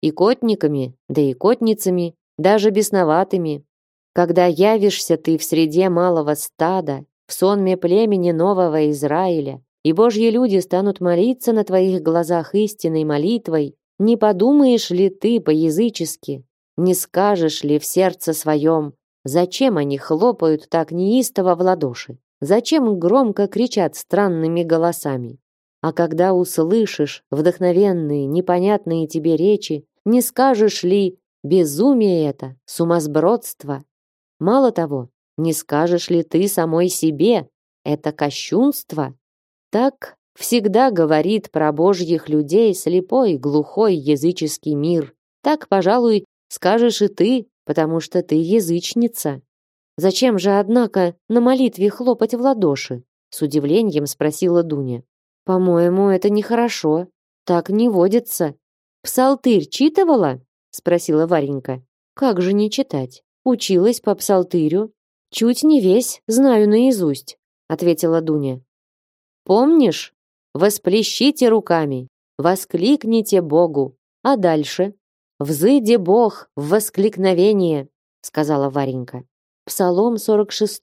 И котниками, да и котницами, даже бесноватыми. Когда явишься ты в среде малого стада, в сонме племени нового Израиля, и Божьи люди станут молиться на твоих глазах истинной молитвой, не подумаешь ли ты по-язычески, не скажешь ли в сердце своем, зачем они хлопают так неистово в ладоши, зачем громко кричат странными голосами. А когда услышишь вдохновенные, непонятные тебе речи, не скажешь ли безумие это, сумасбродство? Мало того, не скажешь ли ты самой себе, это кощунство? Так всегда говорит про божьих людей слепой, глухой языческий мир. Так, пожалуй, скажешь и ты, потому что ты язычница. Зачем же, однако, на молитве хлопать в ладоши? С удивлением спросила Дуня. По-моему, это нехорошо. Так не водится. Псалтырь читывала? Спросила Варенька. Как же не читать? Училась по псалтырю. Чуть не весь, знаю наизусть, ответила Дуня. Помнишь? Восплещите руками, воскликните Богу. А дальше? Взыди Бог в воскликновение, сказала Варенька. Псалом 46,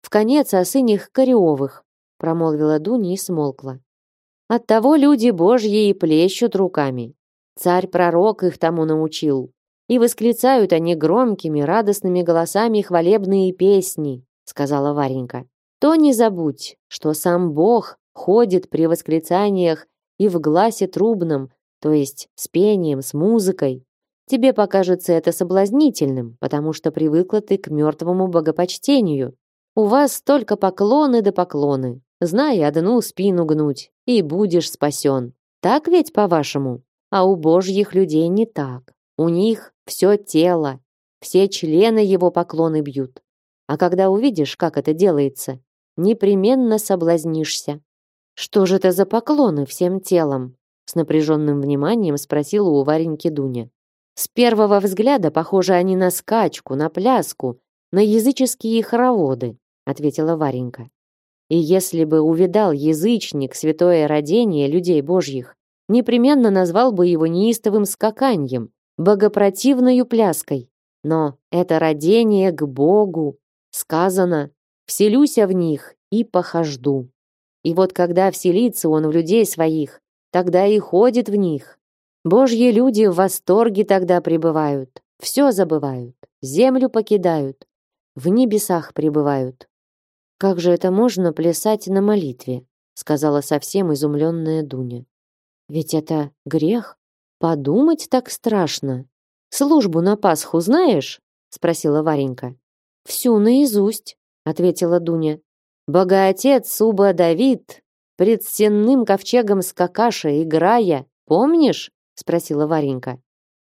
в конец о сынях Коревых, промолвила Дуня и смолкла. Оттого люди Божьи и плещут руками. Царь-пророк их тому научил. И восклицают они громкими, радостными голосами хвалебные песни, сказала Варенька то не забудь, что сам Бог ходит при восклицаниях и в гласе трубном, то есть с пением, с музыкой. Тебе покажется это соблазнительным, потому что привыкла ты к мертвому богопочтению. У вас только поклоны да поклоны. Знай одну спину гнуть, и будешь спасен. Так ведь, по-вашему? А у божьих людей не так. У них все тело, все члены его поклоны бьют. А когда увидишь, как это делается, непременно соблазнишься. Что же это за поклоны всем телом? С напряженным вниманием спросила у Вареньки Дуня. С первого взгляда похожи они на скачку, на пляску, на языческие хороводы, ответила Варенька. И если бы увидал язычник святое родение людей божьих, непременно назвал бы его неистовым скаканьем, богопротивною пляской. Но это родение к Богу, Сказано, вселюся в них и похожду. И вот когда вселится он в людей своих, тогда и ходит в них. Божьи люди в восторге тогда пребывают, все забывают, землю покидают, в небесах пребывают. Как же это можно плясать на молитве? сказала совсем изумленная Дуня. Ведь это грех. Подумать так страшно. Службу на Пасху знаешь? спросила Варенька. Всю наизусть, ответила Дуня. Богоотец Суба Давид пред стенным ковчегом скакаша играя, помнишь? спросила Варенька.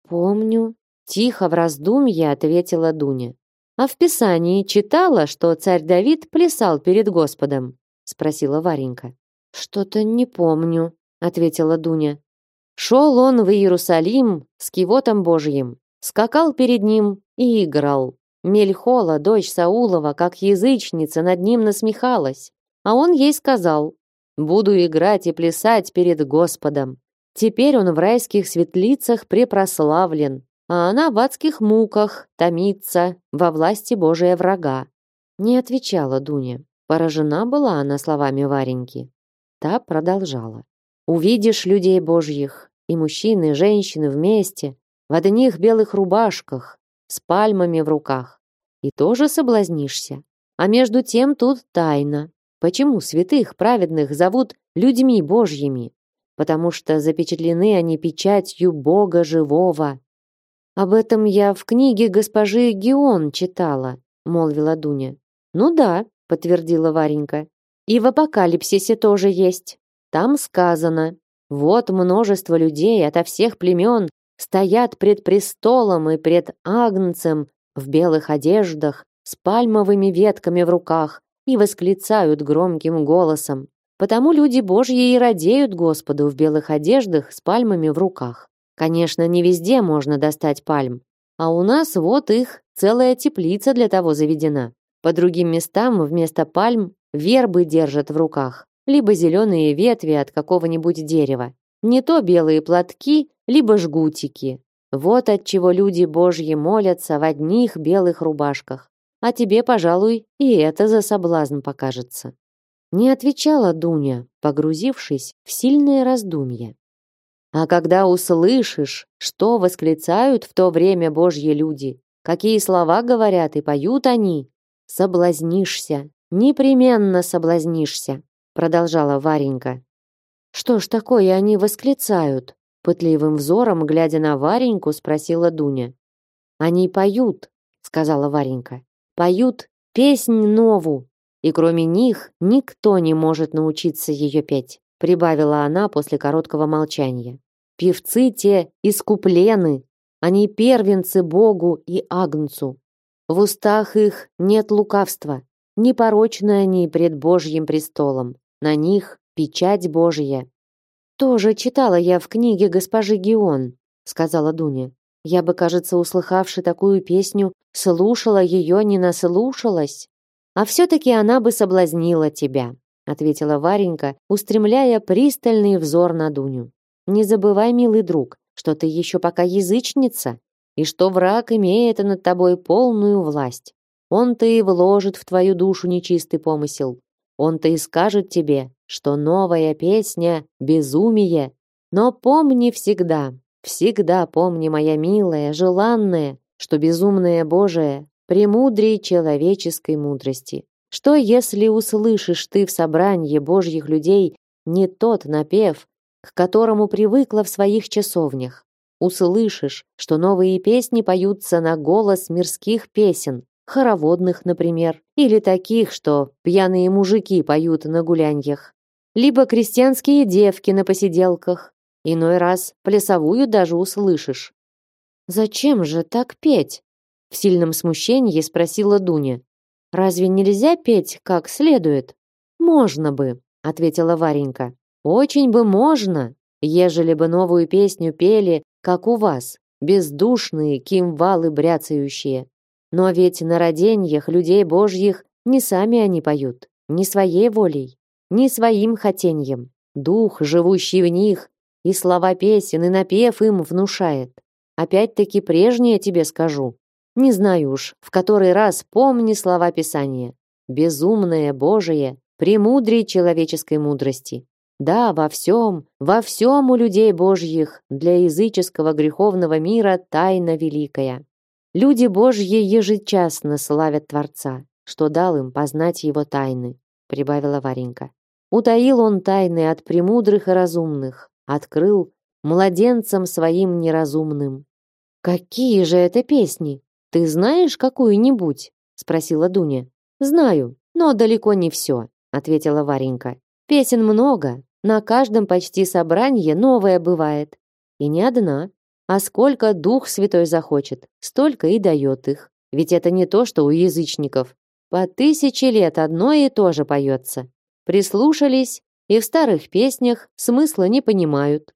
Помню, тихо в раздумье ответила Дуня. А в Писании читала, что царь Давид плясал перед Господом, спросила Варенька. Что-то не помню, ответила Дуня. Шел он в Иерусалим с кивотом Божьим, скакал перед ним и играл. Мельхола, дочь Саулова, как язычница, над ним насмехалась, а он ей сказал: "Буду играть и плясать перед Господом". Теперь он в райских светлицах препрославлен, а она в адских муках томится во власти Божия врага. Не отвечала Дуня. Поражена была она словами Вареньки. Та продолжала. «Увидишь людей божьих, и мужчин, и женщин вместе, в одних белых рубашках, с пальмами в руках, и тоже соблазнишься. А между тем тут тайна. Почему святых праведных зовут людьми божьими? Потому что запечатлены они печатью Бога живого. Об этом я в книге госпожи Геон читала, молвила Дуня. Ну да, подтвердила Варенька. И в Апокалипсисе тоже есть. Там сказано, вот множество людей ото всех племен стоят пред престолом и пред Агнцем в белых одеждах, с пальмовыми ветками в руках и восклицают громким голосом. Потому люди Божьи и радеют Господу в белых одеждах с пальмами в руках. Конечно, не везде можно достать пальм, а у нас вот их целая теплица для того заведена. По другим местам вместо пальм вербы держат в руках, либо зеленые ветви от какого-нибудь дерева. Не то белые платки, либо жгутики. Вот от чего люди Божьи молятся в одних белых рубашках. А тебе, пожалуй, и это за соблазн покажется. Не отвечала Дуня, погрузившись в сильное раздумье. А когда услышишь, что восклицают в то время Божьи люди, какие слова говорят и поют они, соблазнишься, непременно соблазнишься, продолжала Варенька. Что ж такое они восклицают? Пытливым взором, глядя на Вареньку, спросила Дуня. Они поют, сказала Варенька. Поют песнь нову, и кроме них никто не может научиться ее петь, прибавила она после короткого молчания. Певцы те искуплены, они первенцы Богу и Агнцу. В устах их нет лукавства, непорочны они пред Божьим престолом. На них печать Божья. Тоже читала я в книге госпожи Геон, сказала Дуня. Я бы, кажется, услыхавши такую песню, слушала ее, не наслушалась. А все-таки она бы соблазнила тебя, ответила Варенька, устремляя пристальный взор на Дуню. Не забывай, милый друг, что ты еще пока язычница, и что враг имеет над тобой полную власть. Он-то и вложит в твою душу нечистый помысел. Он-то и скажет тебе, что новая песня — безумие. Но помни всегда, всегда помни, моя милая, желанная, что безумное Божие премудрее человеческой мудрости. Что если услышишь ты в собрании Божьих людей не тот напев, к которому привыкла в своих часовнях? Услышишь, что новые песни поются на голос мирских песен, хороводных, например, или таких, что пьяные мужики поют на гуляньях, либо крестьянские девки на посиделках. Иной раз плясовую даже услышишь. Зачем же так петь? В сильном смущении спросила Дуня. Разве нельзя петь как следует? Можно бы, ответила Варенька. Очень бы можно, ежели бы новую песню пели, как у вас, бездушные кимвалы бряцающие. Но ведь на роденьях людей божьих не сами они поют, не своей волей, не своим хотеньем. Дух, живущий в них, и слова песен, и напев им внушает. Опять-таки прежнее тебе скажу. Не знаю уж, в который раз помни слова Писания. Безумное Божие, премудрей человеческой мудрости. Да, во всем, во всем у людей Божьих для языческого греховного мира тайна великая. Люди Божьи ежечасно славят Творца, что дал им познать его тайны, прибавила Варенька. Утаил он тайны от премудрых и разумных, открыл младенцам своим неразумным. Какие же это песни? Ты знаешь какую-нибудь? спросила Дуня. Знаю, но далеко не все, ответила Варенька. Песен много, на каждом почти собрании новое бывает. И не одна. А сколько Дух Святой захочет, столько и дает их. Ведь это не то, что у язычников. По тысяче лет одно и то же поется. Прислушались, и в старых песнях смысла не понимают.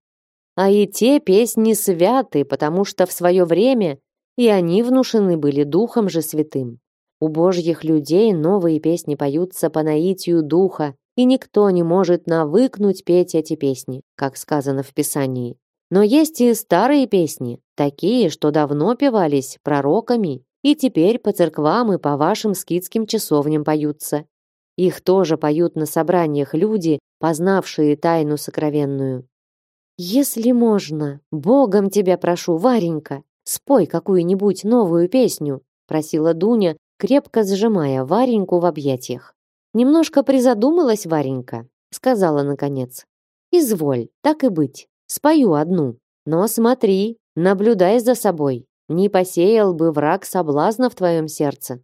А и те песни святы, потому что в свое время и они внушены были Духом же Святым. У божьих людей новые песни поются по наитию Духа, и никто не может навыкнуть петь эти песни, как сказано в Писании. Но есть и старые песни, такие, что давно певались пророками, и теперь по церквам и по вашим скитским часовням поются. Их тоже поют на собраниях люди, познавшие тайну сокровенную. Если можно, Богом тебя прошу, Варенька, спой какую-нибудь новую песню, просила Дуня, крепко сжимая Вареньку в объятиях. Немножко призадумалась Варенька, сказала наконец: "Изволь, так и быть. Спою одну, но смотри, наблюдай за собой. Не посеял бы враг соблазна в твоем сердце".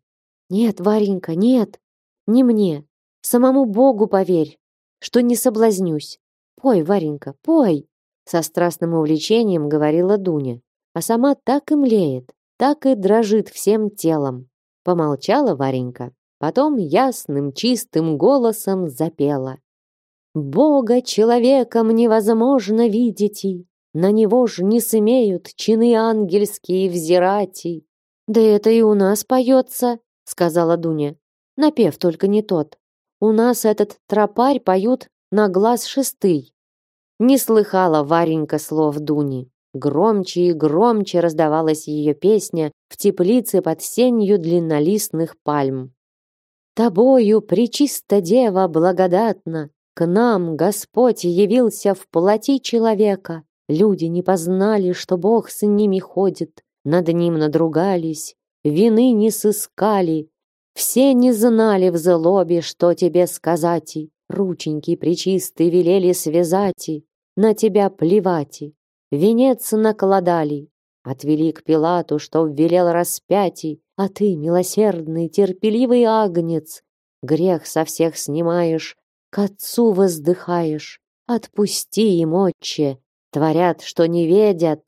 "Нет, Варенька, нет, не мне. Самому Богу поверь, что не соблазнюсь. Пой, Варенька, пой, со страстным увлечением говорила Дуня, а сама так и млеет, так и дрожит всем телом. Помолчала Варенька, потом ясным, чистым голосом запела. Бога человеком невозможно видеть, на него ж не смеют чины ангельские взирать. Да это и у нас поется, сказала Дуня. Напев только не тот. У нас этот тропарь поют на глаз шестый. Не слыхала Варенька слов Дуни. Громче и громче раздавалась ее песня в теплице под сенью длиннолистных пальм. Тобою, пречиста дева, благодатна, к нам Господь явился в плоти человека. Люди не познали, что Бог с ними ходит, над ним надругались, вины не сыскали, все не знали в злобе, что тебе сказать. Рученьки причисты велели связать, на тебя плевать. Венец накладали, отвели к Пилату, что велел распятий, а ты, милосердный, терпеливый агнец, грех со всех снимаешь, к отцу воздыхаешь. Отпусти им, отче, творят, что не ведят,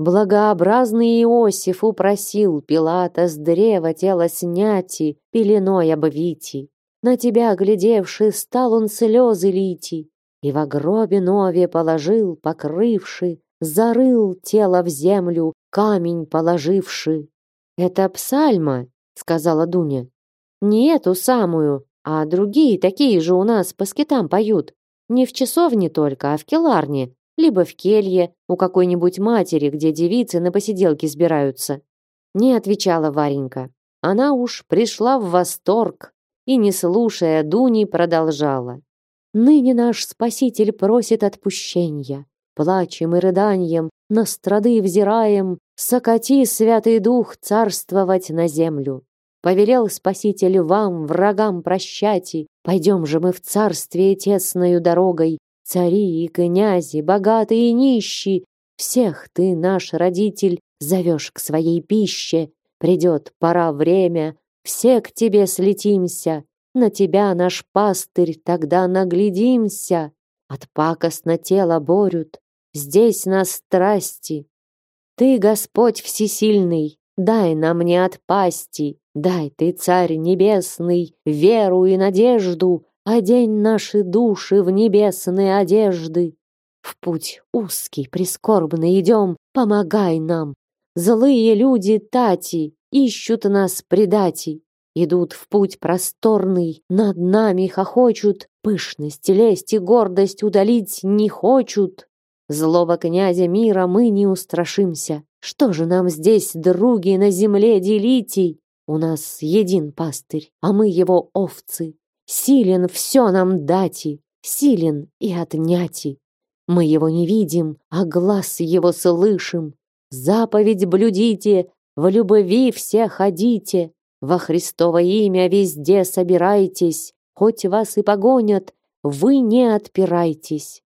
Благообразный Иосиф упросил Пилата с древа тело сняти, пеленой обвити. На тебя, глядевши, стал он слезы лити, и во гробе нове положил, покрывши, зарыл тело в землю, камень положивши. Это псальма, сказала Дуня. Не эту самую, а другие такие же у нас по скитам поют. Не в часовне только, а в келарне, либо в келье у какой-нибудь матери, где девицы на посиделки сбираются. Не отвечала Варенька. Она уж пришла в восторг и, не слушая Дуни, продолжала. «Ныне наш Спаситель просит отпущения. Плачем и рыданием, на страды взираем, сокати, Святый Дух, царствовать на землю. Повелел Спаситель вам, врагам, прощати, пойдем же мы в царствие тесною дорогой, Цари и князи, богатые и нищие, всех ты, наш родитель, зовешь к своей пище. Придет пора время, все к тебе слетимся, на тебя, наш пастырь, тогда наглядимся. От пакостно тело борют, здесь нас страсти. Ты, Господь всесильный, дай нам не отпасти, дай ты, Царь небесный, веру и надежду, Одень наши души в небесные одежды. В путь узкий, прискорбный идем, помогай нам. Злые люди Тати ищут нас предати. Идут в путь просторный, над нами хохочут, пышность, лесть и гордость удалить не хочут. Злого князя мира мы не устрашимся. Что же нам здесь, други, на земле делите? У нас един пастырь, а мы его овцы. Силен все нам дати, силен и отняти. Мы его не видим, а глаз его слышим. Заповедь блюдите, в любви все ходите, во Христово имя везде собирайтесь, хоть вас и погонят, вы не отпирайтесь.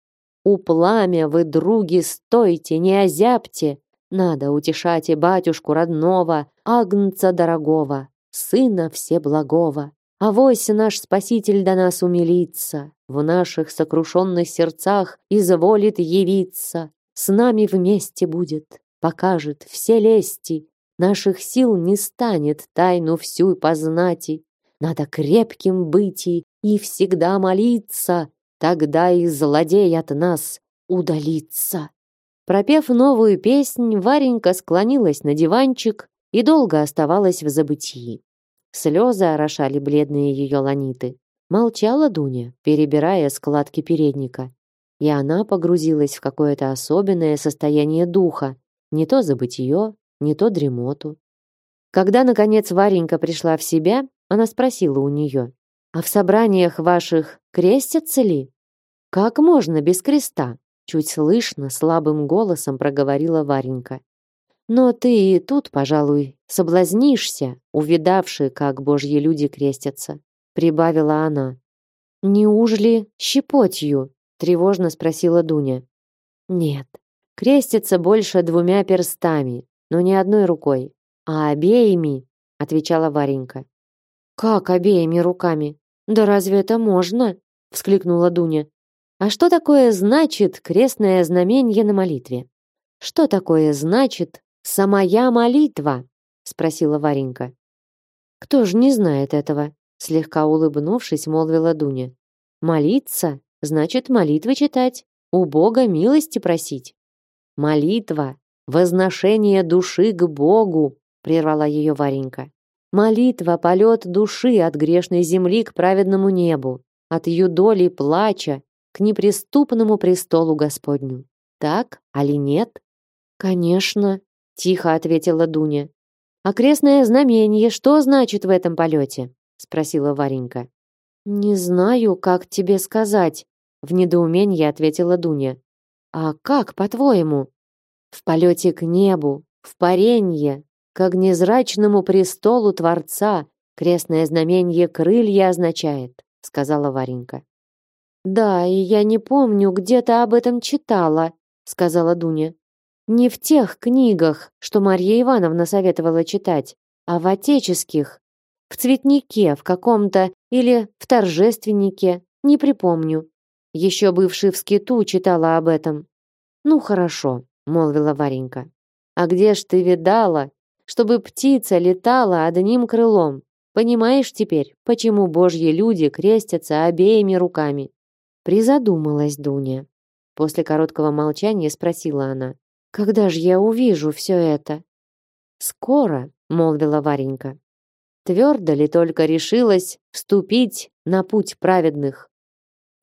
У пламя вы, други, стойте, не озябьте, надо утешать и батюшку родного, агнца дорогого, сына всеблагого. Авось наш Спаситель до нас умилится, в наших сокрушенных сердцах изволит явиться, с нами вместе будет, покажет все лести, наших сил не станет тайну всю познати. Надо крепким быть и, и всегда молиться, тогда и злодей от нас удалится. Пропев новую песнь, Варенька склонилась на диванчик и долго оставалась в забытии. Слезы орошали бледные ее ланиты. Молчала Дуня, перебирая складки передника. И она погрузилась в какое-то особенное состояние духа, не то забытие, не то дремоту. Когда, наконец, Варенька пришла в себя, она спросила у нее, «А в собраниях ваших крестятся ли? Как можно без креста?» Чуть слышно, слабым голосом проговорила Варенька. Но ты и тут, пожалуй, соблазнишься, увидавши, как божьи люди крестятся, прибавила она. Неужели щепотью? тревожно спросила Дуня. Нет. Крестятся больше двумя перстами, но не одной рукой, а обеими, отвечала Варенька. Как обеими руками? Да разве это можно? вскликнула Дуня. А что такое значит крестное знамение на молитве? Что такое значит «Самая молитва?» — спросила Варенька. «Кто ж не знает этого?» — слегка улыбнувшись, молвила Дуня. «Молиться значит молитвы читать, у Бога милости просить». «Молитва — возношение души к Богу», — прервала ее Варенька. «Молитва — полет души от грешной земли к праведному небу, от юдоли плача к неприступному престолу Господню. Так, али нет?» «Конечно», тихо ответила Дуня. Окрестное знамение, что значит в этом полете? спросила Варенька. Не знаю, как тебе сказать, в недоумении ответила Дуня. А как, по-твоему? В полете к небу, в паренье, к огнезрачному престолу Творца, крестное знамение крылья означает, сказала Варенька. Да, и я не помню, где-то об этом читала, сказала Дуня. Не в тех книгах, что Марья Ивановна советовала читать, а в отеческих. В цветнике в каком-то или в торжественнике, не припомню. Еще бывший в скиту читала об этом. Ну хорошо, молвила Варенька. А где ж ты видала, чтобы птица летала одним крылом? Понимаешь теперь, почему божьи люди крестятся обеими руками? Призадумалась Дуня. После короткого молчания спросила она: когда же я увижу все это? Скоро, молвила Варенька. Твердо ли только решилась вступить на путь праведных?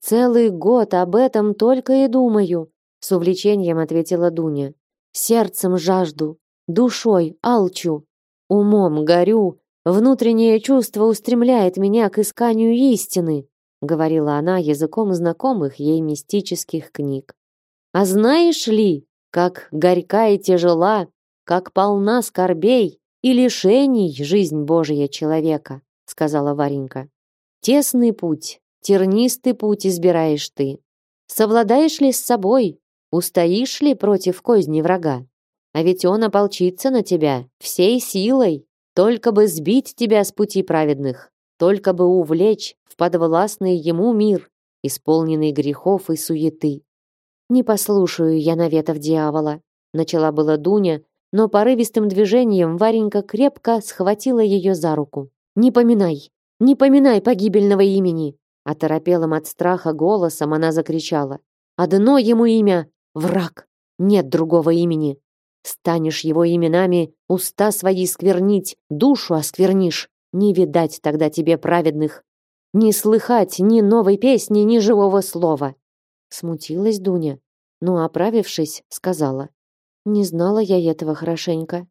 Целый год об этом только и думаю, с увлечением ответила Дуня. Сердцем жажду, душой алчу, умом горю, внутреннее чувство устремляет меня к исканию истины, говорила она языком знакомых ей мистических книг. А знаешь ли, как горька и тяжела, как полна скорбей и лишений жизнь Божия человека, сказала Варенька. Тесный путь, тернистый путь избираешь ты. Совладаешь ли с собой, устоишь ли против козни врага? А ведь он ополчится на тебя всей силой, только бы сбить тебя с пути праведных, только бы увлечь в подвластный ему мир, исполненный грехов и суеты. Не послушаю я наветов дьявола, начала была Дуня, но порывистым движением Варенька крепко схватила ее за руку. Не поминай, не поминай погибельного имени, оторопелым от страха голосом она закричала. Одно ему имя враг, нет другого имени. Станешь его именами уста свои сквернить, душу осквернишь. Не видать тогда тебе праведных, не слыхать ни новой песни, ни живого слова. Смутилась Дуня, но, оправившись, сказала. Не знала я этого хорошенько.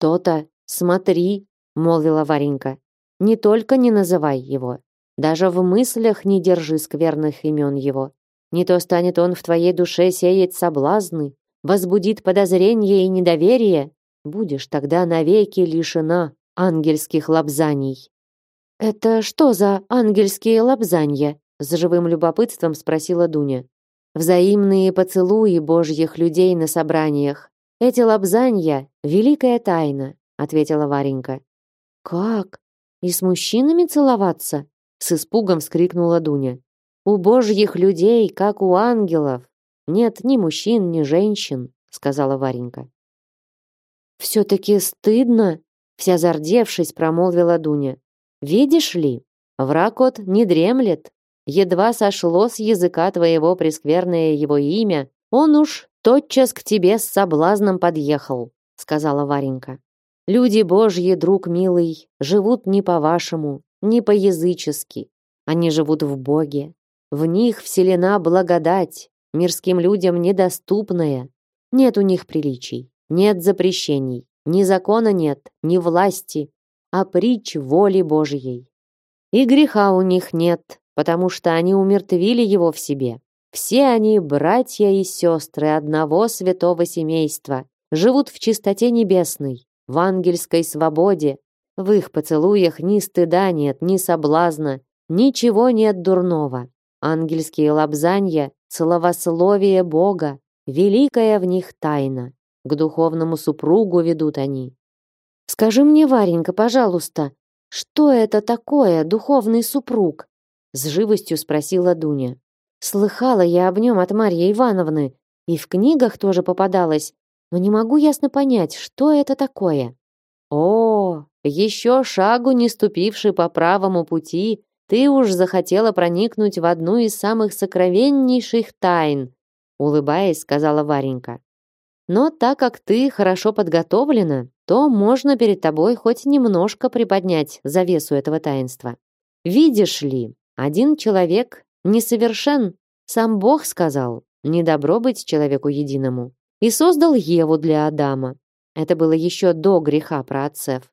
То-то, смотри, молвила Варенька. Не только не называй его, даже в мыслях не держи скверных имен его. Не то станет он в твоей душе сеять соблазны, возбудит подозрение и недоверие, будешь тогда навеки лишена ангельских лапзаний. Это что за ангельские лапзанья? с живым любопытством спросила Дуня. Взаимные поцелуи божьих людей на собраниях. Эти лапзанья великая тайна, ответила Варенька. Как? И с мужчинами целоваться? с испугом вскрикнула Дуня. У божьих людей, как у ангелов, нет ни мужчин, ни женщин, сказала Варенька. Все-таки стыдно, вся зардевшись, промолвила Дуня. Видишь ли, враг от не дремлет. Едва сошло с языка твоего прескверное его имя, он уж тотчас к тебе с соблазном подъехал, сказала Варенька. Люди Божьи, друг милый, живут не по-вашему, не по-язычески. Они живут в Боге. В них вселена благодать, мирским людям недоступная. Нет у них приличий, нет запрещений, ни закона нет, ни власти, а притч воли Божьей. И греха у них нет, потому что они умертвили его в себе. Все они братья и сестры одного святого семейства, живут в чистоте небесной, в ангельской свободе. В их поцелуях ни стыда нет, ни соблазна, ничего нет дурного. Ангельские лобзанья, словословие Бога, великая в них тайна. К духовному супругу ведут они. Скажи мне, Варенька, пожалуйста, что это такое духовный супруг? С живостью спросила Дуня. Слыхала я об нем от Марьи Ивановны, и в книгах тоже попадалось, но не могу ясно понять, что это такое. О, еще шагу не ступивший по правому пути, ты уж захотела проникнуть в одну из самых сокровеннейших тайн, улыбаясь, сказала Варенька. Но так как ты хорошо подготовлена, то можно перед тобой хоть немножко приподнять завесу этого таинства. Видишь ли, один человек несовершен, сам Бог сказал, не добро быть человеку единому, и создал Еву для Адама. Это было еще до греха про отцев.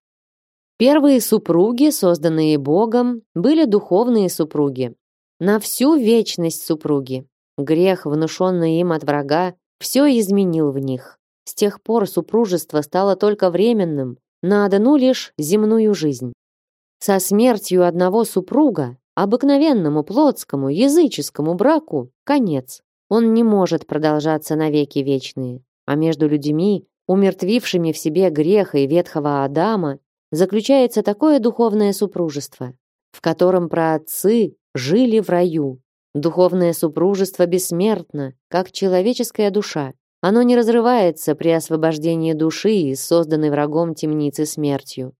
Первые супруги, созданные Богом, были духовные супруги. На всю вечность супруги. Грех, внушенный им от врага, все изменил в них. С тех пор супружество стало только временным, на одну лишь земную жизнь. Со смертью одного супруга, обыкновенному плотскому языческому браку, конец. Он не может продолжаться навеки вечные. А между людьми, умертвившими в себе грех и ветхого Адама, заключается такое духовное супружество, в котором праотцы жили в раю. Духовное супружество бессмертно, как человеческая душа. Оно не разрывается при освобождении души из созданной врагом темницы смертью.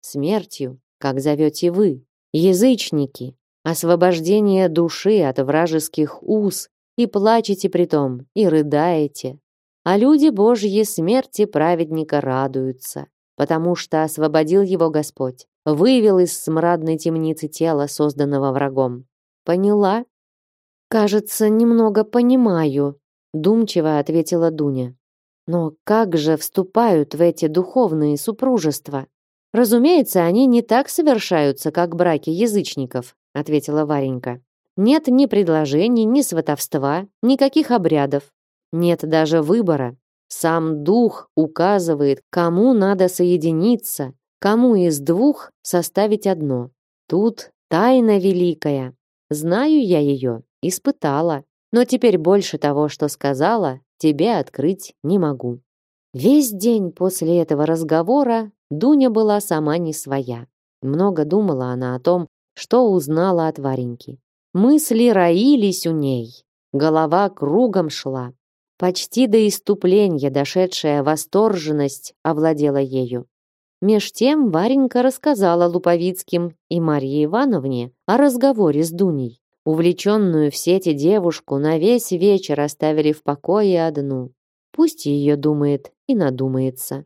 Смертью, как зовете вы, язычники, освобождение души от вражеских уз, и плачете притом, и рыдаете. А люди Божьи смерти праведника радуются, потому что освободил его Господь, вывел из смрадной темницы тело, созданного врагом. Поняла? Кажется, немного понимаю, думчиво ответила Дуня. Но как же вступают в эти духовные супружества? Разумеется, они не так совершаются, как браки язычников, ответила Варенька. Нет ни предложений, ни сватовства, никаких обрядов. Нет даже выбора. Сам дух указывает, кому надо соединиться, кому из двух составить одно. Тут тайна великая. Знаю я ее, испытала. Но теперь больше того, что сказала, тебе открыть не могу. Весь день после этого разговора Дуня была сама не своя. Много думала она о том, что узнала от Вареньки. Мысли роились у ней, голова кругом шла. Почти до иступления дошедшая восторженность овладела ею. Меж тем Варенька рассказала Луповицким и Марье Ивановне о разговоре с Дуней. Увлеченную в сети девушку на весь вечер оставили в покое одну. Пусть ее думает и надумается.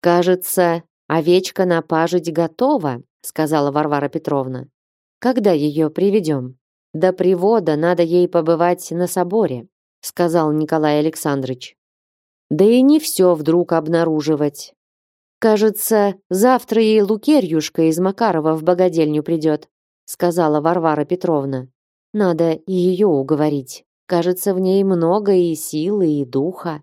«Кажется, овечка на пажить готова», сказала Варвара Петровна. «Когда ее приведем?» «До привода надо ей побывать на соборе», сказал Николай Александрович. Да и не все вдруг обнаруживать. Кажется, завтра ей Лукерьюшка из Макарова в богадельню придет, сказала Варвара Петровна. Надо и ее уговорить. Кажется, в ней много и силы, и духа.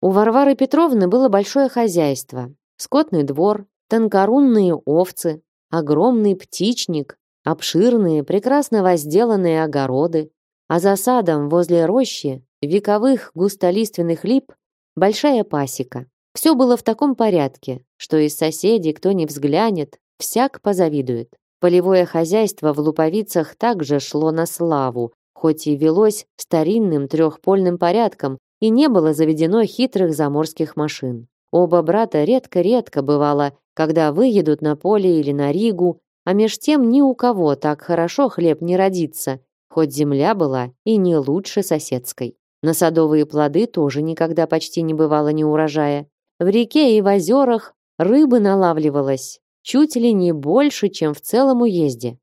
У Варвары Петровны было большое хозяйство. Скотный двор, тонкорунные овцы, огромный птичник, обширные, прекрасно возделанные огороды, а за садом возле рощи вековых густолиственных лип большая пасека. Все было в таком порядке, что из соседей кто не взглянет, всяк позавидует. Полевое хозяйство в Луповицах также шло на славу, хоть и велось старинным трехпольным порядком и не было заведено хитрых заморских машин. Оба брата редко-редко бывало, когда выедут на поле или на Ригу, а меж тем ни у кого так хорошо хлеб не родится, хоть земля была и не лучше соседской. На садовые плоды тоже никогда почти не бывало ни урожая. В реке и в озерах рыбы налавливалось чуть ли не больше, чем в целом уезде.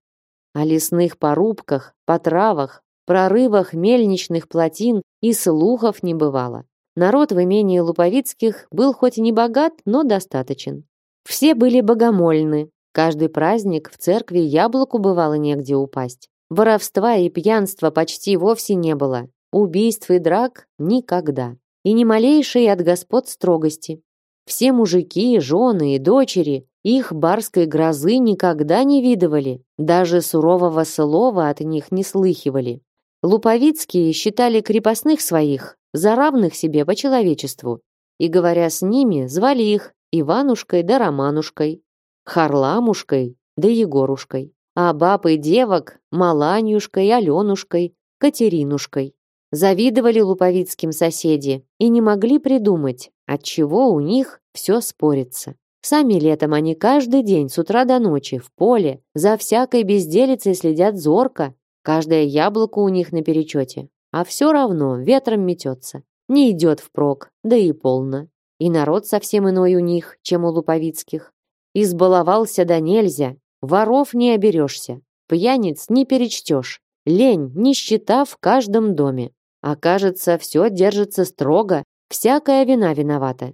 О лесных порубках, потравах, прорывах мельничных плотин и слухов не бывало. Народ в имении Луповицких был хоть и не богат, но достаточен. Все были богомольны. Каждый праздник в церкви яблоку бывало негде упасть. Воровства и пьянства почти вовсе не было. Убийств и драк никогда. И ни малейшей от господ строгости. Все мужики, жены и дочери их барской грозы никогда не видывали, даже сурового слова от них не слыхивали. Луповицкие считали крепостных своих за равных себе по человечеству, и, говоря с ними, звали их Иванушкой да Романушкой, Харламушкой да Егорушкой, а баб и девок Маланюшкой, Аленушкой, Катеринушкой. Завидовали луповицким соседи и не могли придумать, от чего у них все спорится. Сами летом они каждый день с утра до ночи в поле за всякой безделицей следят зорко Каждое яблоко у них на перечете, а все равно ветром метется. Не идет впрок, да и полно. И народ совсем иной у них, чем у луповицких. Избаловался да нельзя, воров не оберешься, пьяниц не перечтешь, лень, нищета в каждом доме. А кажется, все держится строго, всякая вина виновата.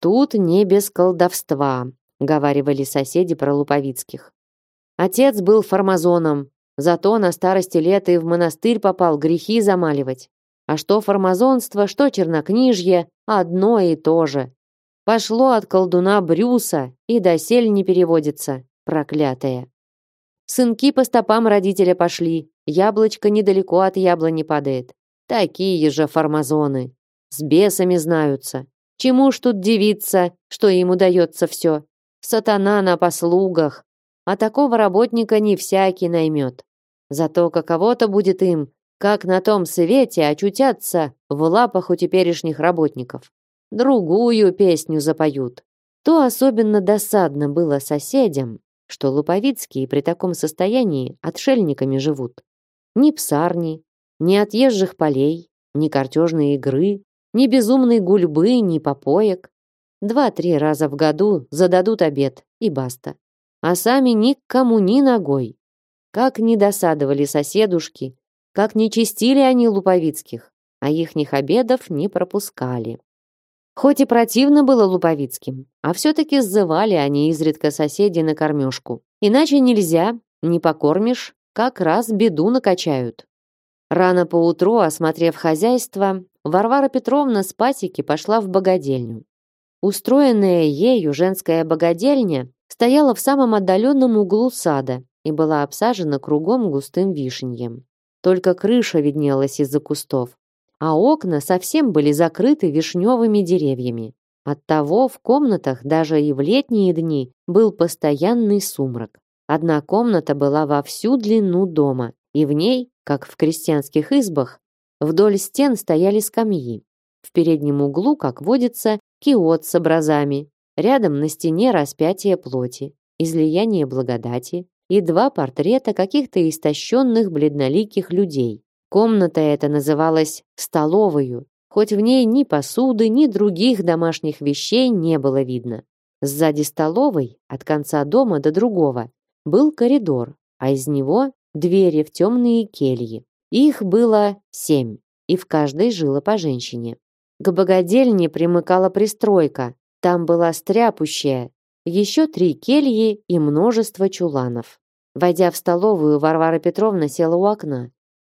Тут не без колдовства, говаривали соседи про луповицких. Отец был фармазоном, Зато на старости лет и в монастырь попал грехи замаливать. А что формазонство, что чернокнижье, одно и то же. Пошло от колдуна Брюса и досель не переводится, проклятое. Сынки по стопам родителя пошли, яблочко недалеко от яблони падает. Такие же формазоны. С бесами знаются. Чему ж тут дивиться, что им удается все? Сатана на послугах. А такого работника не всякий наймет. Зато каково-то будет им, как на том свете очутятся в лапах у теперешних работников. Другую песню запоют. То особенно досадно было соседям, что луповицкие при таком состоянии отшельниками живут. Ни псарни, ни отъезжих полей, ни картежной игры, ни безумной гульбы, ни попоек. Два-три раза в году зададут обед, и баста. А сами ни к кому ни ногой. Как не досадовали соседушки, как не чистили они Луповицких, а ихних обедов не пропускали. Хоть и противно было Луповицким, а все-таки сзывали они изредка соседей на кормежку. Иначе нельзя, не покормишь, как раз беду накачают. Рано поутру, осмотрев хозяйство, Варвара Петровна с пасеки пошла в богадельню. Устроенная ею женская богадельня стояла в самом отдаленном углу сада и была обсажена кругом густым вишеньем. Только крыша виднелась из-за кустов, а окна совсем были закрыты вишневыми деревьями. Оттого в комнатах даже и в летние дни был постоянный сумрак. Одна комната была во всю длину дома, и в ней, как в крестьянских избах, вдоль стен стояли скамьи. В переднем углу, как водится, киот с образами. Рядом на стене распятие плоти, излияние благодати, и два портрета каких-то истощенных бледноликих людей. Комната эта называлась «столовою», хоть в ней ни посуды, ни других домашних вещей не было видно. Сзади столовой, от конца дома до другого, был коридор, а из него двери в темные кельи. Их было семь, и в каждой жило по женщине. К богадельне примыкала пристройка, там была стряпущая, еще три кельи и множество чуланов. Войдя в столовую, Варвара Петровна села у окна,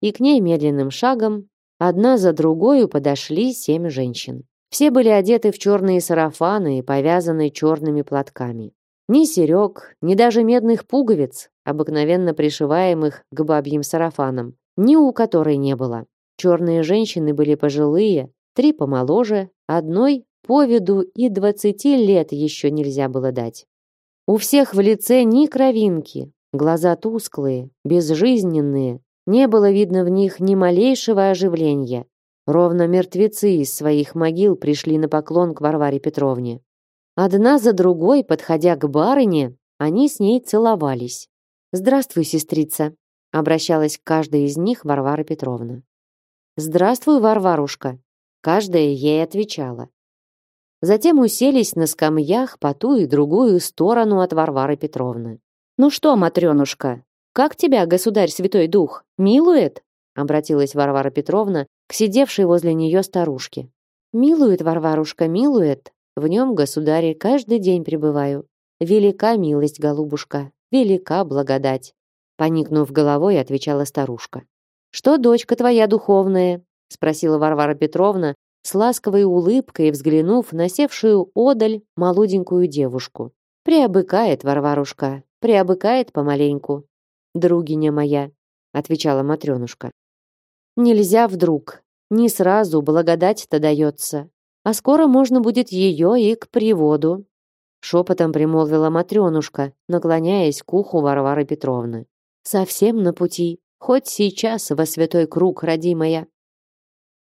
и к ней медленным шагом одна за другой подошли семь женщин. Все были одеты в черные сарафаны и повязаны черными платками. Ни серег, ни даже медных пуговиц, обыкновенно пришиваемых к бабьим сарафанам, ни у которой не было. Черные женщины были пожилые, три помоложе, одной по виду и двадцати лет еще нельзя было дать. У всех в лице ни кровинки, глаза тусклые, безжизненные, не было видно в них ни малейшего оживления. Ровно мертвецы из своих могил пришли на поклон к Варваре Петровне. Одна за другой, подходя к барыне, они с ней целовались. «Здравствуй, сестрица», — обращалась к каждой из них Варвара Петровна. «Здравствуй, Варварушка», — каждая ей отвечала. Затем уселись на скамьях по ту и другую сторону от Варвары Петровны. «Ну что, Матрёнушка, как тебя, государь Святой Дух, милует?» обратилась Варвара Петровна к сидевшей возле нее старушке. «Милует, Варварушка, милует. В нем, государе, каждый день пребываю. Велика милость, голубушка, велика благодать». Поникнув головой, отвечала старушка. «Что дочка твоя духовная?» спросила Варвара Петровна, с ласковой улыбкой взглянув на севшую одаль молоденькую девушку. «Приобыкает, Варварушка, приобыкает помаленьку. Другиня моя», — отвечала Матрёнушка. «Нельзя вдруг, не сразу благодать-то дается, а скоро можно будет ее и к приводу», — шепотом примолвила Матрёнушка, наклоняясь к уху Варвары Петровны. «Совсем на пути, хоть сейчас во святой круг, родимая».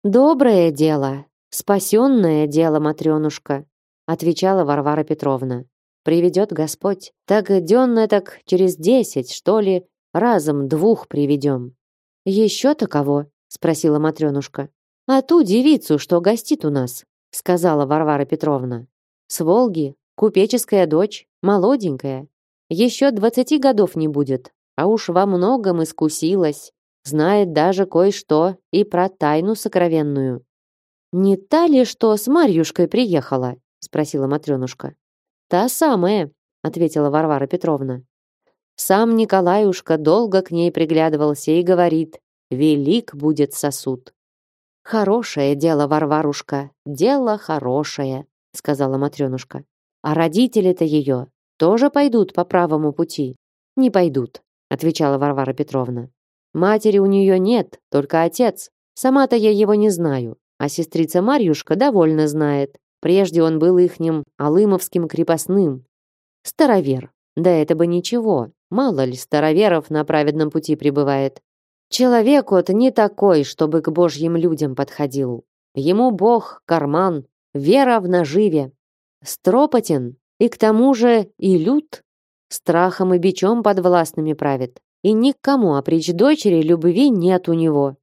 «Доброе дело, спасенное дело, Матрёнушка», отвечала Варвара Петровна. «Приведет Господь. Так денно так через десять, что ли, разом двух приведем». «Еще-то кого?» спросила Матрёнушка. «А ту девицу, что гостит у нас», сказала Варвара Петровна. «С Волги, купеческая дочь, молоденькая. Еще двадцати годов не будет, а уж во многом искусилась, Знает даже кое-что и про тайну сокровенную. «Не та ли, что с Марьюшкой приехала?» — спросила Матрёнушка. «Та самая», — ответила Варвара Петровна. Сам Николаюшка долго к ней приглядывался и говорит, «Велик будет сосуд». «Хорошее дело, Варварушка, дело хорошее», — сказала Матрёнушка. «А родители-то ее тоже пойдут по правому пути?» «Не пойдут», — отвечала Варвара Петровна. Матери у нее нет, только отец. Сама-то я его не знаю, а сестрица Марьюшка довольно знает. Прежде он был ихним алымовским крепостным. Старовер. Да это бы ничего. Мало ли староверов на праведном пути пребывает. Человек вот не такой, чтобы к божьим людям подходил. Ему бог — карман, вера в наживе. Стропотен и к тому же и лют. Страхом и бичом подвластными правит и никому опричь дочери любви нет у него.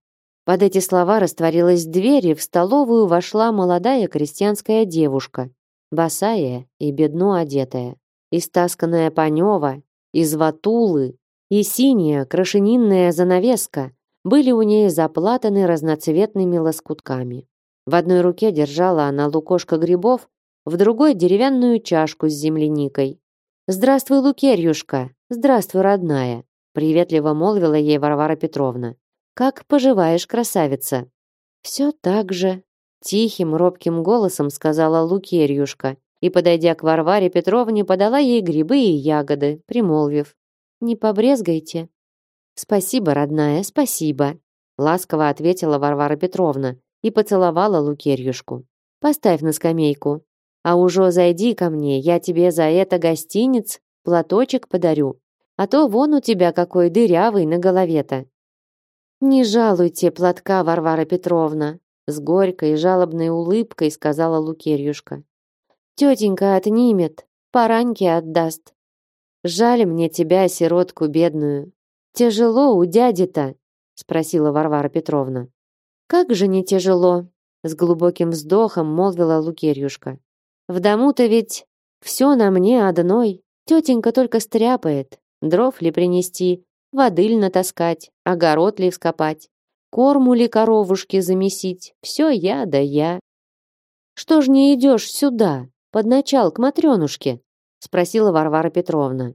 Под эти слова растворилась дверь, и в столовую вошла молодая крестьянская девушка, босая и бедно одетая. Истасканная панева, из ватулы и синяя крашенинная занавеска были у ней заплатаны разноцветными лоскутками. В одной руке держала она лукошко грибов, в другой деревянную чашку с земляникой. «Здравствуй, Лукерьюшка! Здравствуй, родная!» приветливо молвила ей Варвара Петровна. Как поживаешь, красавица? Все так же, тихим, робким голосом сказала Лукерьюшка и, подойдя к Варваре Петровне, подала ей грибы и ягоды, примолвив: "Не побрезгайте". "Спасибо, родная, спасибо", ласково ответила Варвара Петровна и поцеловала Лукерьюшку. "Поставь на скамейку, а уже зайди ко мне, я тебе за это гостиниц платочек подарю а то вон у тебя какой дырявый на голове-то. Не жалуйте платка, Варвара Петровна, с горькой и жалобной улыбкой сказала Лукерьюшка. Тетенька отнимет, пораньке отдаст. Жаль мне тебя, сиротку бедную. Тяжело у дяди-то, спросила Варвара Петровна. Как же не тяжело, с глубоким вздохом молвила Лукерьюшка. В дому-то ведь все на мне одной. Тетенька только стряпает, дров ли принести, воды ли натаскать, огород ли вскопать. Корму ли коровушки замесить? Все я да я. Что ж не идешь сюда, под начал к Матрёнушке? Спросила Варвара Петровна.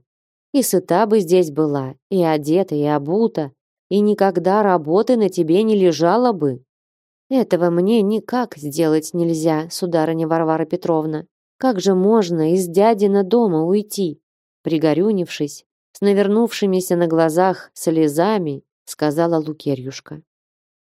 И сыта бы здесь была, и одета, и обута, и никогда работы на тебе не лежала бы. Этого мне никак сделать нельзя, сударыня Варвара Петровна. Как же можно из дядина дома уйти? Пригорюнившись, с навернувшимися на глазах слезами, сказала Лукерьюшка.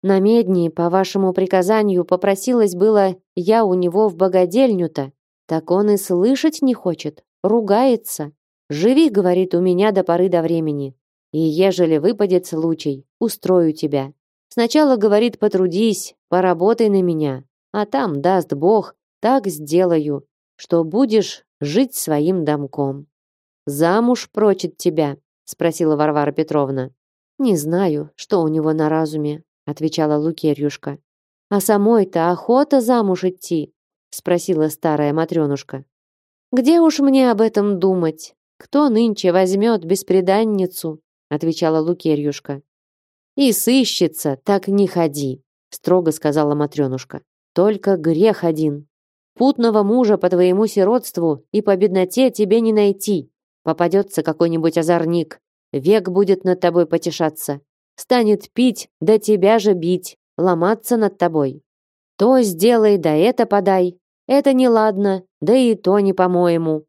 На медни, по вашему приказанию, попросилась было я у него в богадельню-то. Так он и слышать не хочет, ругается. Живи, говорит, у меня до поры до времени. И ежели выпадет случай, устрою тебя. Сначала, говорит, потрудись, поработай на меня, а там, даст Бог, так сделаю, что будешь жить своим домком. Замуж прочит тебя, спросила Варвара Петровна. Не знаю, что у него на разуме, отвечала Лукерьюшка. А самой-то охота замуж идти, спросила старая матрёнушка. Где уж мне об этом думать? Кто нынче возьмет беспреданницу? отвечала Лукерьюшка. И сыщется, так не ходи, строго сказала матрёнушка. Только грех один. Путного мужа по твоему сиротству и по бедноте тебе не найти. Попадется какой-нибудь озорник, век будет над тобой потешаться станет пить, да тебя же бить, ломаться над тобой. То сделай, да это подай. Это не ладно, да и то не по-моему.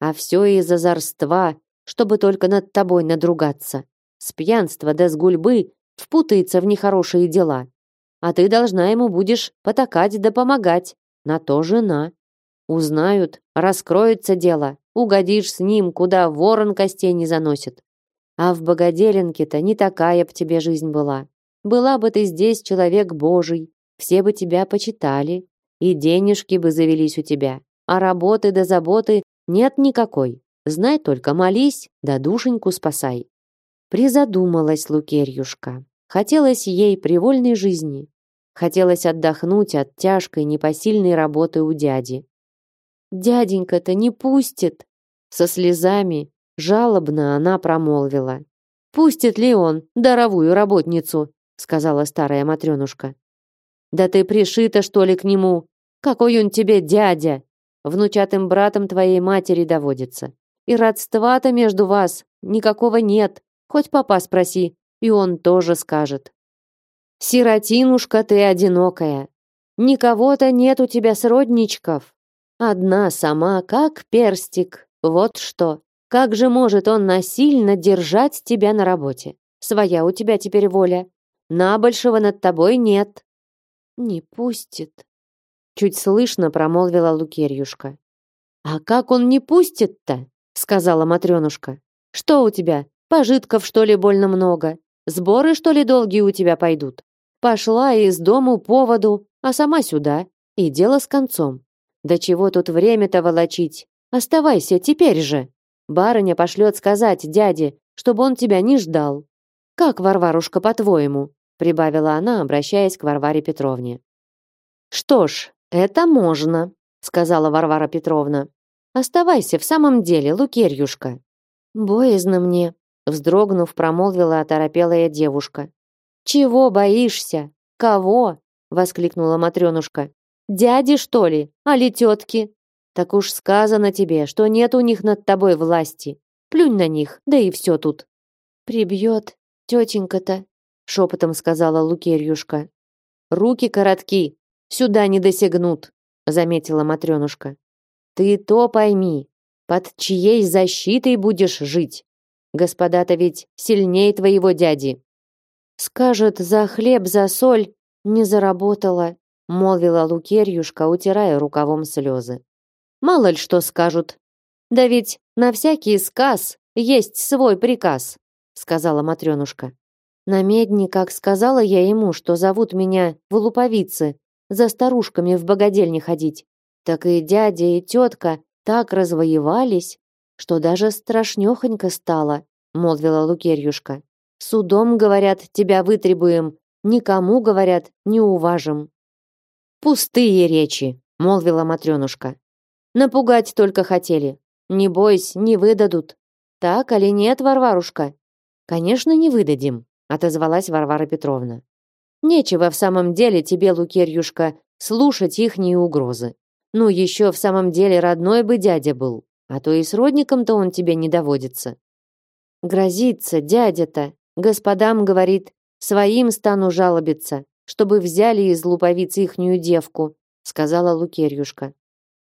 А все из озорства, чтобы только над тобой надругаться. С пьянства да с гульбы впутается в нехорошие дела. А ты должна ему будешь потакать да помогать. На то жена. Узнают, раскроется дело, угодишь с ним, куда ворон костей не заносит. А в Богоделенке-то не такая б тебе жизнь была. Была бы ты здесь человек божий, все бы тебя почитали, и денежки бы завелись у тебя, а работы да заботы нет никакой. Знай только, молись, да душеньку спасай. Призадумалась Лукерьюшка. Хотелось ей привольной жизни. Хотелось отдохнуть от тяжкой непосильной работы у дяди. «Дяденька-то не пустит!» Со слезами Жалобно она промолвила. «Пустит ли он даровую работницу?» сказала старая матрёнушка. «Да ты пришита, что ли, к нему? Какой он тебе дядя? Внучатым братом твоей матери доводится. И родства-то между вас никакого нет. Хоть папа спроси, и он тоже скажет. Сиротинушка ты одинокая. Никого-то нет у тебя сродничков. Одна сама, как перстик. Вот что. Как же может он насильно держать тебя на работе? Своя у тебя теперь воля. На большего над тобой нет. Не пустит. Чуть слышно промолвила Лукерьюшка. А как он не пустит-то? сказала Матрёнушка. Что у тебя? Пожитков что ли больно много? Сборы что ли долгие у тебя пойдут? Пошла из дому поводу, а сама сюда. И дело с концом. Да чего тут время-то волочить? Оставайся теперь же. Барыня пошлет сказать дяде, чтобы он тебя не ждал. Как, Варварушка, по-твоему? Прибавила она, обращаясь к Варваре Петровне. Что ж, это можно, сказала Варвара Петровна. Оставайся в самом деле, Лукерьюшка. Боязно мне, вздрогнув, промолвила оторопелая девушка. Чего боишься? Кого? воскликнула Матрёнушка. Дяди, что ли? Али тетки? Так уж сказано тебе, что нет у них над тобой власти. Плюнь на них, да и все тут. Прибьет тетенька-то, шепотом сказала Лукерьюшка. Руки коротки, сюда не досягнут, заметила Матрёнушка. Ты то пойми, под чьей защитой будешь жить? Господа-то ведь сильнее твоего дяди. Скажет, за хлеб, за соль не заработала, молвила Лукерьюшка, утирая рукавом слезы. Мало ли что скажут. Да ведь на всякий сказ есть свой приказ, сказала Матрёнушка. На медне, как сказала я ему, что зовут меня в Луповице, за старушками в богадельне ходить, так и дядя и тетка так развоевались, что даже страшнёхонько стало, молвила Лукерьюшка. Судом, говорят, тебя вытребуем, никому, говорят, не уважим. Пустые речи, молвила Матрёнушка. Напугать только хотели. Не бойся, не выдадут. Так или нет, Варварушка? Конечно, не выдадим, отозвалась Варвара Петровна. Нечего в самом деле тебе, Лукерьюшка, слушать ихние угрозы. Ну, еще в самом деле родной бы дядя был, а то и с родником-то он тебе не доводится. Грозится дядя-то, господам говорит, своим стану жалобиться, чтобы взяли из луповицы ихнюю девку, сказала Лукерьюшка.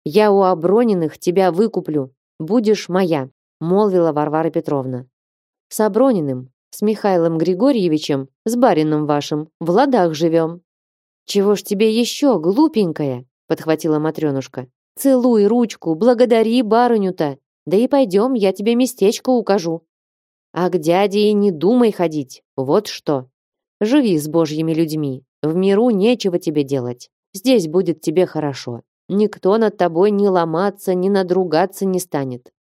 Я у Оброниных тебя выкуплю, будешь моя, молвила Варвара Петровна. С Оброниным, с Михаилом Григорьевичем, с барином вашим, в ладах живем. Чего ж тебе еще, глупенькая, подхватила Матрёнушка. Целуй ручку, благодари барыню-то. Да и пойдем, я тебе местечко укажу. А к дяде и не думай ходить. Вот что. Живи с божьими людьми. В миру нечего тебе делать. Здесь будет тебе хорошо. Никто над тобой ни ломаться, ни надругаться не станет.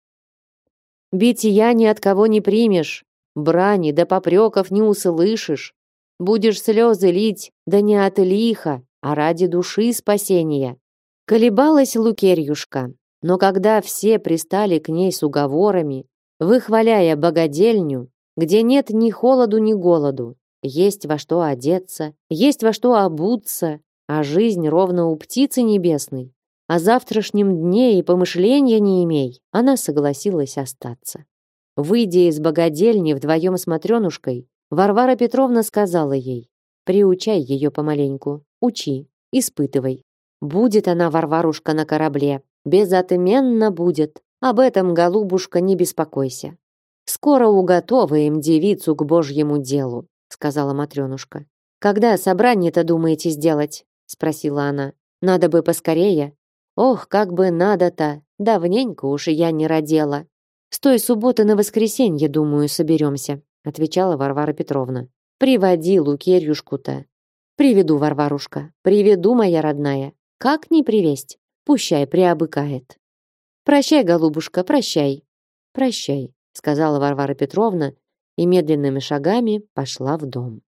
Бития ни от кого не примешь, брани да попреков не услышишь. Будешь слезы лить, да не от лиха, а ради души спасения. Колебалась Лукерьюшка, но когда все пристали к ней с уговорами, выхваляя богадельню, где нет ни холоду, ни голоду, есть во что одеться, есть во что обуться, а жизнь ровно у птицы небесной, о завтрашнем дне и помышления не имей, она согласилась остаться. Выйдя из богадельни вдвоем с Матрёнушкой, Варвара Петровна сказала ей, «Приучай ее помаленьку, учи, испытывай. Будет она, Варварушка, на корабле, безотменно будет. Об этом, голубушка, не беспокойся. Скоро уготоваем девицу к божьему делу», сказала Матрёнушка. «Когда собрание-то думаете сделать?» спросила она. «Надо бы поскорее, Ох, как бы надо-то, давненько уж я не родила. С той субботы на воскресенье, думаю, соберемся, отвечала Варвара Петровна. Приводи Лукерьюшку-то. Приведу, Варварушка, приведу, моя родная. Как не привесть? Пущай приобыкает. Прощай, голубушка, прощай. Прощай, сказала Варвара Петровна и медленными шагами пошла в дом.